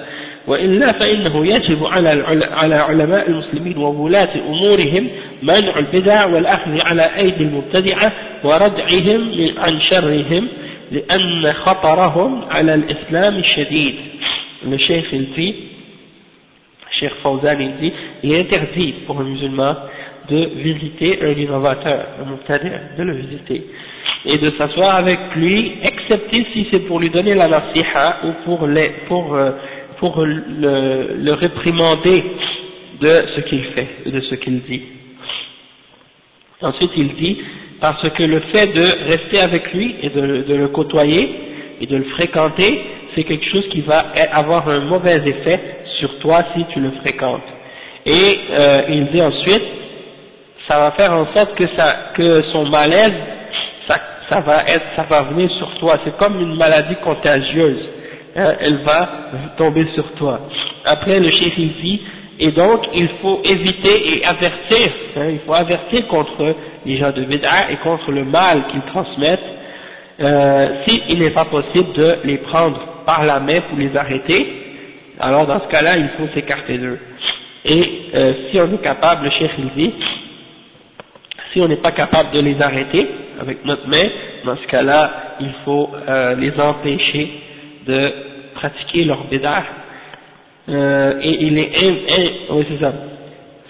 وإلا فإنه يجب على على علماء المسلمين وولاة أمورهم منع البدع والأخذ على أيدي المبتدعة وردعهم عن شرهم لأن خطرهم على الإسلام الشديد. الشيخ الفي Cheikh Fawzan, il dit, il interdit pour un musulman de visiter un innovateur, un muqtadir, de le visiter, et de s'asseoir avec lui, excepté si c'est pour lui donner la nasiha ou pour, euh, le, réprimander de ce qu'il fait, de ce qu'il dit. Ensuite, il dit, parce que le fait de rester avec lui et de le côtoyer et de le fréquenter, c'est quelque chose qui va avoir un mauvais effet sur toi si tu le fréquentes. Et euh, il dit ensuite, ça va faire en sorte que, ça, que son malaise, ça, ça, va être, ça va venir sur toi. C'est comme une maladie contagieuse. Hein, elle va tomber sur toi. Après, le chef dit, et donc il faut éviter et avertir, hein, il faut avertir contre les gens de Bid'a et contre le mal qu'ils transmettent, euh, s'il n'est pas possible de les prendre par la main pour les arrêter, alors dans ce cas-là, il faut s'écarter d'eux. Et euh, si on est capable, le chef il dit, si on n'est pas capable de les arrêter avec notre main, dans ce cas-là, il faut euh, les empêcher de pratiquer leur bédard. Euh, et il est, oui c'est ça,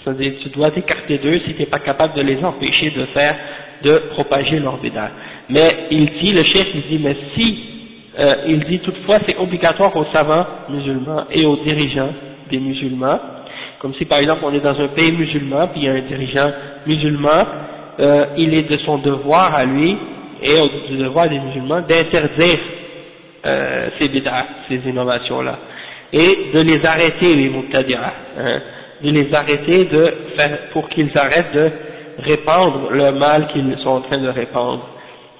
c'est-à-dire tu dois t'écarter d'eux si tu n'es pas capable de les empêcher de faire, de propager leur bédard. Mais il dit, le chef il dit, mais si, euh, il dit toutefois c'est obligatoire aux savants musulmans et aux dirigeants des musulmans, comme si par exemple on est dans un pays musulman, puis il y a un dirigeant musulman, euh, il est de son devoir à lui et du devoir des musulmans d'interdire euh, ces ces innovations-là, et de les arrêter les mubtadi'ah, hein, de les arrêter de faire, pour qu'ils arrêtent de répandre le mal qu'ils sont en train de répandre,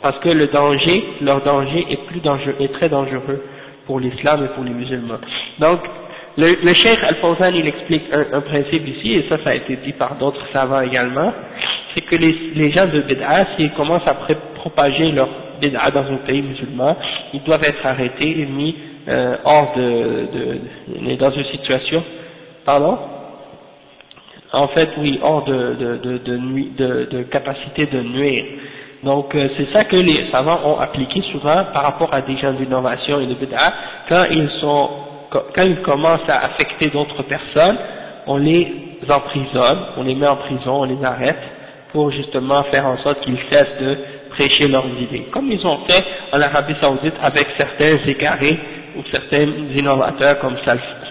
parce que le danger, leur danger est plus dangereux, est très dangereux pour l'islam et pour les musulmans. Donc le, le Cheikh Al-Fawzan il explique un, un, principe ici, et ça ça a été dit par d'autres savants également, c'est que les, les, gens de Bid'a, s'ils commencent à propager leur Bid'a dans un pays musulman, ils doivent être arrêtés et mis euh, hors de, de, dans une situation, pardon? En fait, oui, hors de, de, de, de capacité de nuire. Donc euh, c'est ça que les savants ont appliqué souvent par rapport à des gens d'innovation et de Bid'a, quand ils sont quand ils commencent à affecter d'autres personnes, on les emprisonne, on les met en prison, on les arrête pour justement faire en sorte qu'ils cessent de prêcher leurs idées. Comme ils ont fait en Arabie Saoudite avec certains égarés ou certains innovateurs comme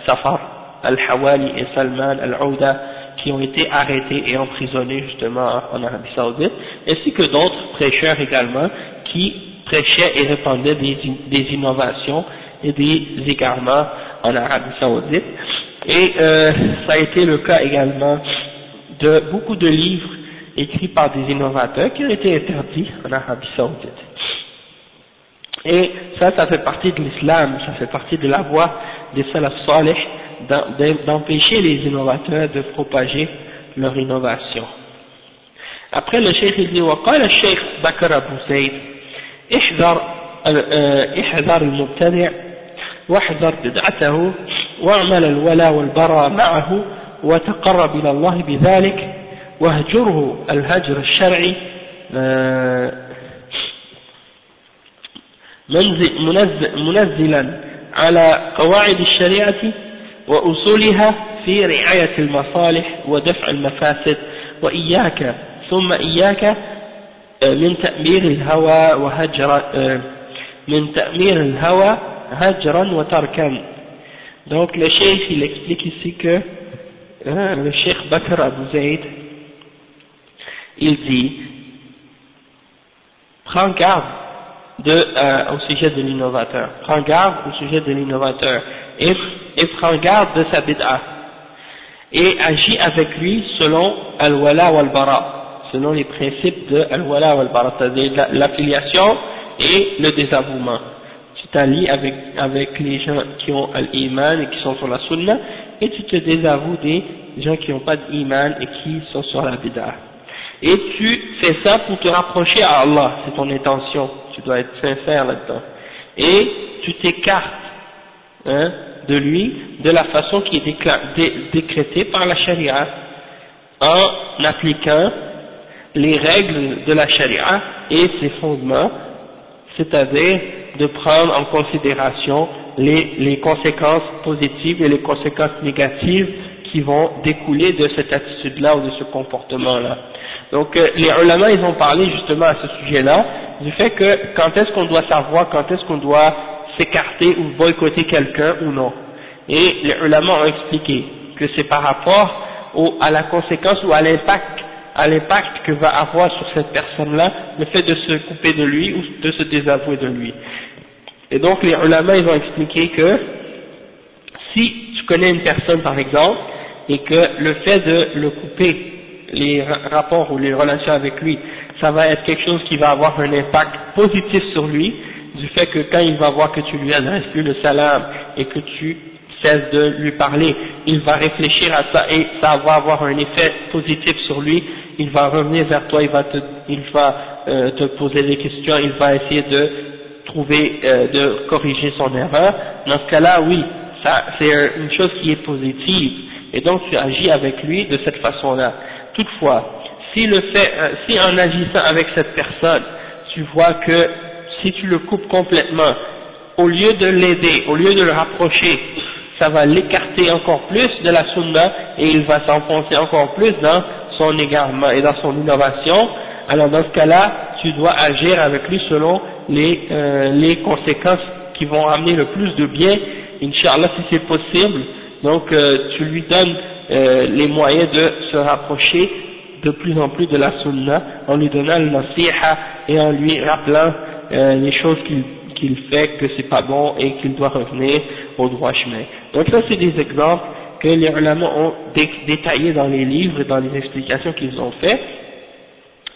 Safar al-Hawali et Salman al-Aouda qui ont été arrêtés et emprisonnés justement en Arabie Saoudite, ainsi que d'autres prêcheurs également qui prêchaient et répandaient des, innovations et des égarements en Arabie Saoudite, Et euh, ça a été le cas également de beaucoup de livres écrits par des innovateurs qui ont été interdits en Arabie Saoudite. Et ça, ça fait partie de l'islam, ça fait partie de la voie des salaf salih d'empêcher les innovateurs de propager leur innovation. Après le cheikh il dit وقال الشيخ بكر أبو زيد احذر احذر المبتدع واحذر بدعته واعمل الولا والبراء معه وتقرب إلى الله بذلك واهجره الهجر الشرعي منزلا على قواعد الشريعة وأصولها في رعاية المصالح ودفع المفاسد وإياك ثم إياك آه، من تأمير الهوى وهجر آه، من تأمير الهوى هجرا وتركا Donc le cheikh il explique ici que euh, le cheikh Bakr Abu Zaid il dit prends garde de, euh, au sujet de l'innovateur prends garde au sujet de l'innovateur et, et prends garde de sa bid'a et agis avec lui selon al-wala wal-bara selon les principes de al-wala wal-bara, c'est-à-dire l'affiliation et le désavouement. Tu t'allies avec, avec les gens qui ont l'iman et qui sont sur la sunna, et tu te désavoues des gens qui n'ont pas d'iman et qui sont sur la bid'ah. Et tu fais ça pour te rapprocher à Allah, c'est ton intention, tu dois être sincère là-dedans. Et tu t'écartes hein, de lui de la façon qui est décrétée par la charia en appliquant les règles de la charia et ses fondements, c'est-à-dire de prendre en considération les, conséquences positives et les conséquences négatives qui vont découler de cette attitude-là ou de ce comportement-là. Donc euh, les ulama, ils ont parlé justement à ce sujet-là, du fait que quand est-ce qu'on doit savoir, quand est-ce qu'on doit s'écarter ou boycotter quelqu'un ou non. Et les ulama ont expliqué que c'est par rapport à la conséquence ou à l'impact à l'impact que va avoir sur cette personne-là le fait de se couper de lui ou de se désavouer de lui. Et donc les ulama ils ont expliqué que si tu connais une personne par exemple et que le fait de le couper les rapports ou les relations avec lui, ça va être quelque chose qui va avoir un impact positif sur lui, du fait que quand il va voir que tu lui adresses plus le salam et que tu cesse de lui parler, il va réfléchir à ça et ça va avoir un effet positif sur lui il va revenir vers toi, il va te, il va, euh, te poser des questions, il va essayer de trouver, euh, de corriger son erreur. Dans ce cas-là, oui, ça, c'est une chose qui est positive, et donc tu agis avec lui de cette façon-là. Toutefois, si le fait, euh, si en agissant avec cette personne, tu vois que si tu le coupes complètement, au lieu de l'aider, au lieu de le rapprocher, ça va l'écarter encore plus de la sunna et il va s'enfoncer encore plus dans son égarement et dans son innovation, alors dans ce cas-là, tu dois agir avec lui selon les, euh, les conséquences qui vont amener le plus de bien, Inch'Allah si c'est possible, donc euh, tu lui donnes euh, les moyens de se rapprocher de plus en plus de la sunna, en lui donnant le nasiha et en lui rappelant les choses qu'il fait que c'est pas bon et qu'il doit revenir au droit chemin. Donc là c'est des exemples que les ulama ont détaillé dans les livres et dans les explications qu'ils ont fait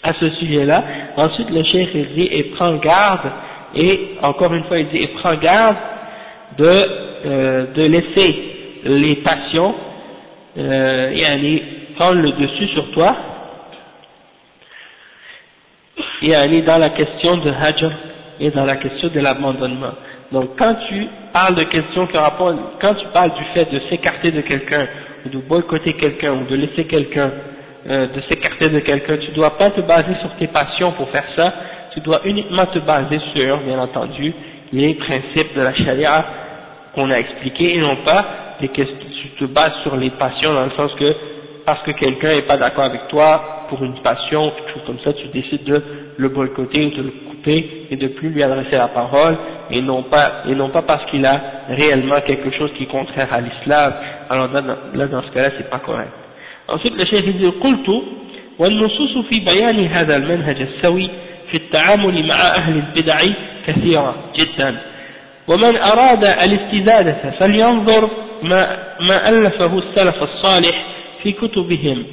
à ce sujet-là. Ensuite, le chef il dit et prends garde et encore une fois il dit et prends garde de euh, de laisser les passions euh, et aller prendre le dessus sur toi et aller dans la question de hajj et dans la question de l'abandonnement. Donc quand tu parles de questions qui rapportent, quand tu parles du fait de s'écarter de quelqu'un, ou de boycotter quelqu'un, ou de laisser quelqu'un, euh, de s'écarter de quelqu'un, tu ne dois pas te baser sur tes passions pour faire ça, tu dois uniquement te baser sur, bien entendu, les principes de la charia qu'on a expliqués et non pas les questions, tu te bases sur les passions dans le sens que parce que quelqu'un n'est pas d'accord avec toi pour une passion, quelque chose comme ça, tu décides de le boycotter ou de le couper et de plus lui adresser la parole et non pas, et non pas parce qu'il a réellement quelque chose qui est contraire à l'islam. Alors là, là dans ce cas-là, c'est pas correct. Ensuite, le chef dit قلت والنصوص في بيان هذا المنهج السوي في التعامل مع أهل البدع كثيرة جدا ومن أراد الاستزادة فلينظر ما, ما ألفه السلف الصالح في كتبهم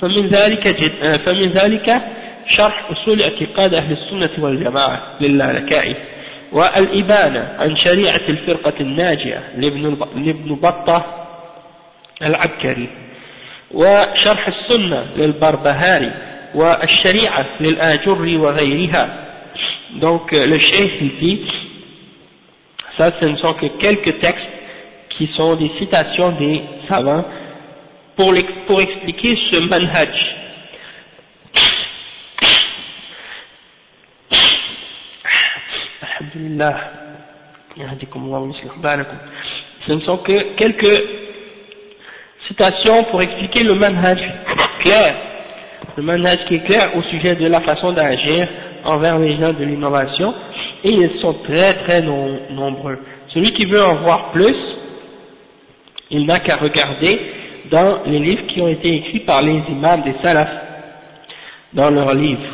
فمن ذلك, جد فمن ذلك شرح أصول اعتقاد أهل السنة والجماعة للالكائي والإبانة عن شريعة الفرقة الناجية لابن بطة العبكري وشرح السنة للبربهاري والشريعة للآجر وغيرها. Donc le cheikh dit ça ce ne sont que quelques textes qui sont des citations des savants pour, pour expliquer ce manhaj. Ce ne sont que quelques citations pour expliquer le manhaj clair, le manhaj qui est clair au sujet de la façon d'agir envers les gens de l'innovation, et ils sont très très nombreux. Celui qui veut en voir plus, il n'a qu'à regarder dans les livres qui ont été écrits par les imams des salafs, dans leurs livres.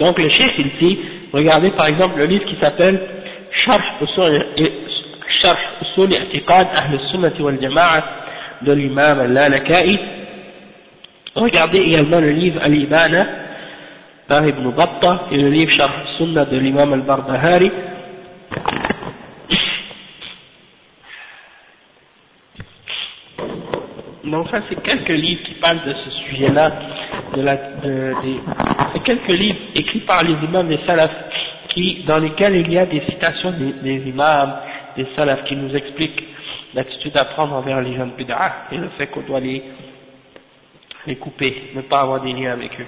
Donc le chef il dit, regardez par exemple le livre qui s'appelle Sharh Usul I'tiqad Ahl Sunnah wal Jama'a de l'imam Al-Lalaka'i. Regardez également le livre Al-Ibana Ibn Battah et le livre Sharh Sunnah de l'imam Al-Barbahari. Donc ça c'est quelques livres qui parlent de ce sujet-là de la, de, des, quelques livres écrits par les imams des salafs qui, dans lesquels il y a des citations des, des imams, des salafs qui nous expliquent l'attitude à prendre envers les jeunes bid'ah et le fait qu'on doit les, les couper, ne pas avoir des liens avec eux.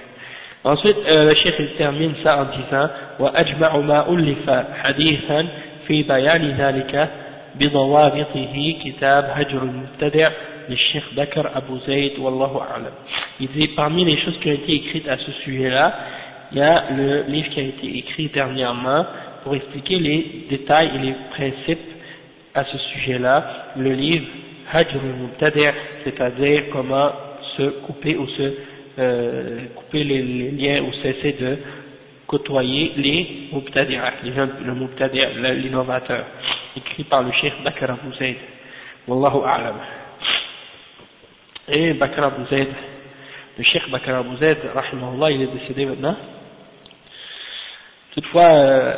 Ensuite, euh, le chef il termine ça en disant وأجمع ما ألف حديثا في بيان ذلك بضوابطه كتاب هجر المبتدع le Cheikh Dakar Abu Zayd, Wallahu A'lam. Il dit, parmi les choses qui ont été écrites à ce sujet-là, il y a le livre qui a été écrit dernièrement pour expliquer les détails et les principes à ce sujet-là, le livre Hajr al-Mubtadi' c'est-à-dire comment se couper ou se euh, couper les, liens ou cesser de côtoyer les Mubtadi'ah, le Mubtadi' l'innovateur, écrit par le Cheikh Bakr Abu Zayd. Wallahu a'lam. Et Bakr Abu Zayd, le Cheikh Bakar Abu Zaid, il est décédé maintenant. Toutefois, euh,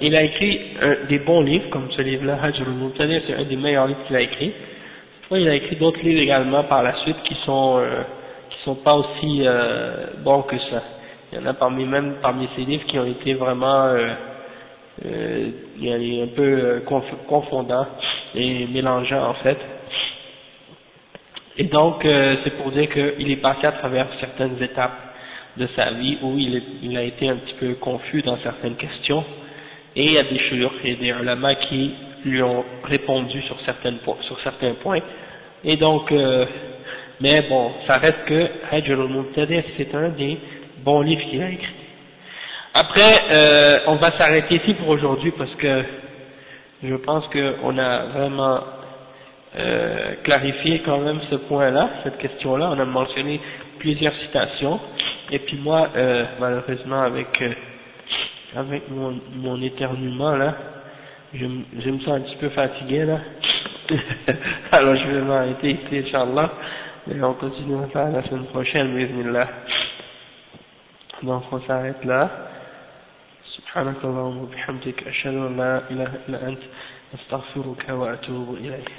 il a écrit des bons livres, comme ce livre-là, Hajr al c'est un des meilleurs livres qu'il a écrit. Toutefois, il a écrit d'autres livres également par la suite qui sont, euh, qui sont pas aussi euh, bons que ça. Il y en a parmi même parmi ces livres qui ont été vraiment euh, un peu confondants et mélangeants en fait. Et donc, euh, c'est pour dire qu'il est passé à travers certaines étapes de sa vie où il, il, a été un petit peu confus dans certaines questions, et il y a des chouyours et des ulama qui lui ont répondu sur, certaines, sur certains points, et donc, euh, mais bon, ça reste que Hajj al c'est un des bons livres qu'il a écrit. Après, euh, on va s'arrêter ici pour aujourd'hui parce que je pense qu'on a vraiment euh, clarifier quand même ce point-là, cette question-là. On a mentionné plusieurs citations. Et puis moi, euh, malheureusement, avec euh, avec mon, mon éternuement là, je, je me sens un petit peu fatigué là. Alors je vais m'arrêter ici, Inch'Allah. Mais on continue à faire la semaine prochaine, bismillah. Donc on s'arrête là. سبحانك اللهم وبحمدك أشهد أن لا إله إلا أنت أستغفرك وأتوب إليك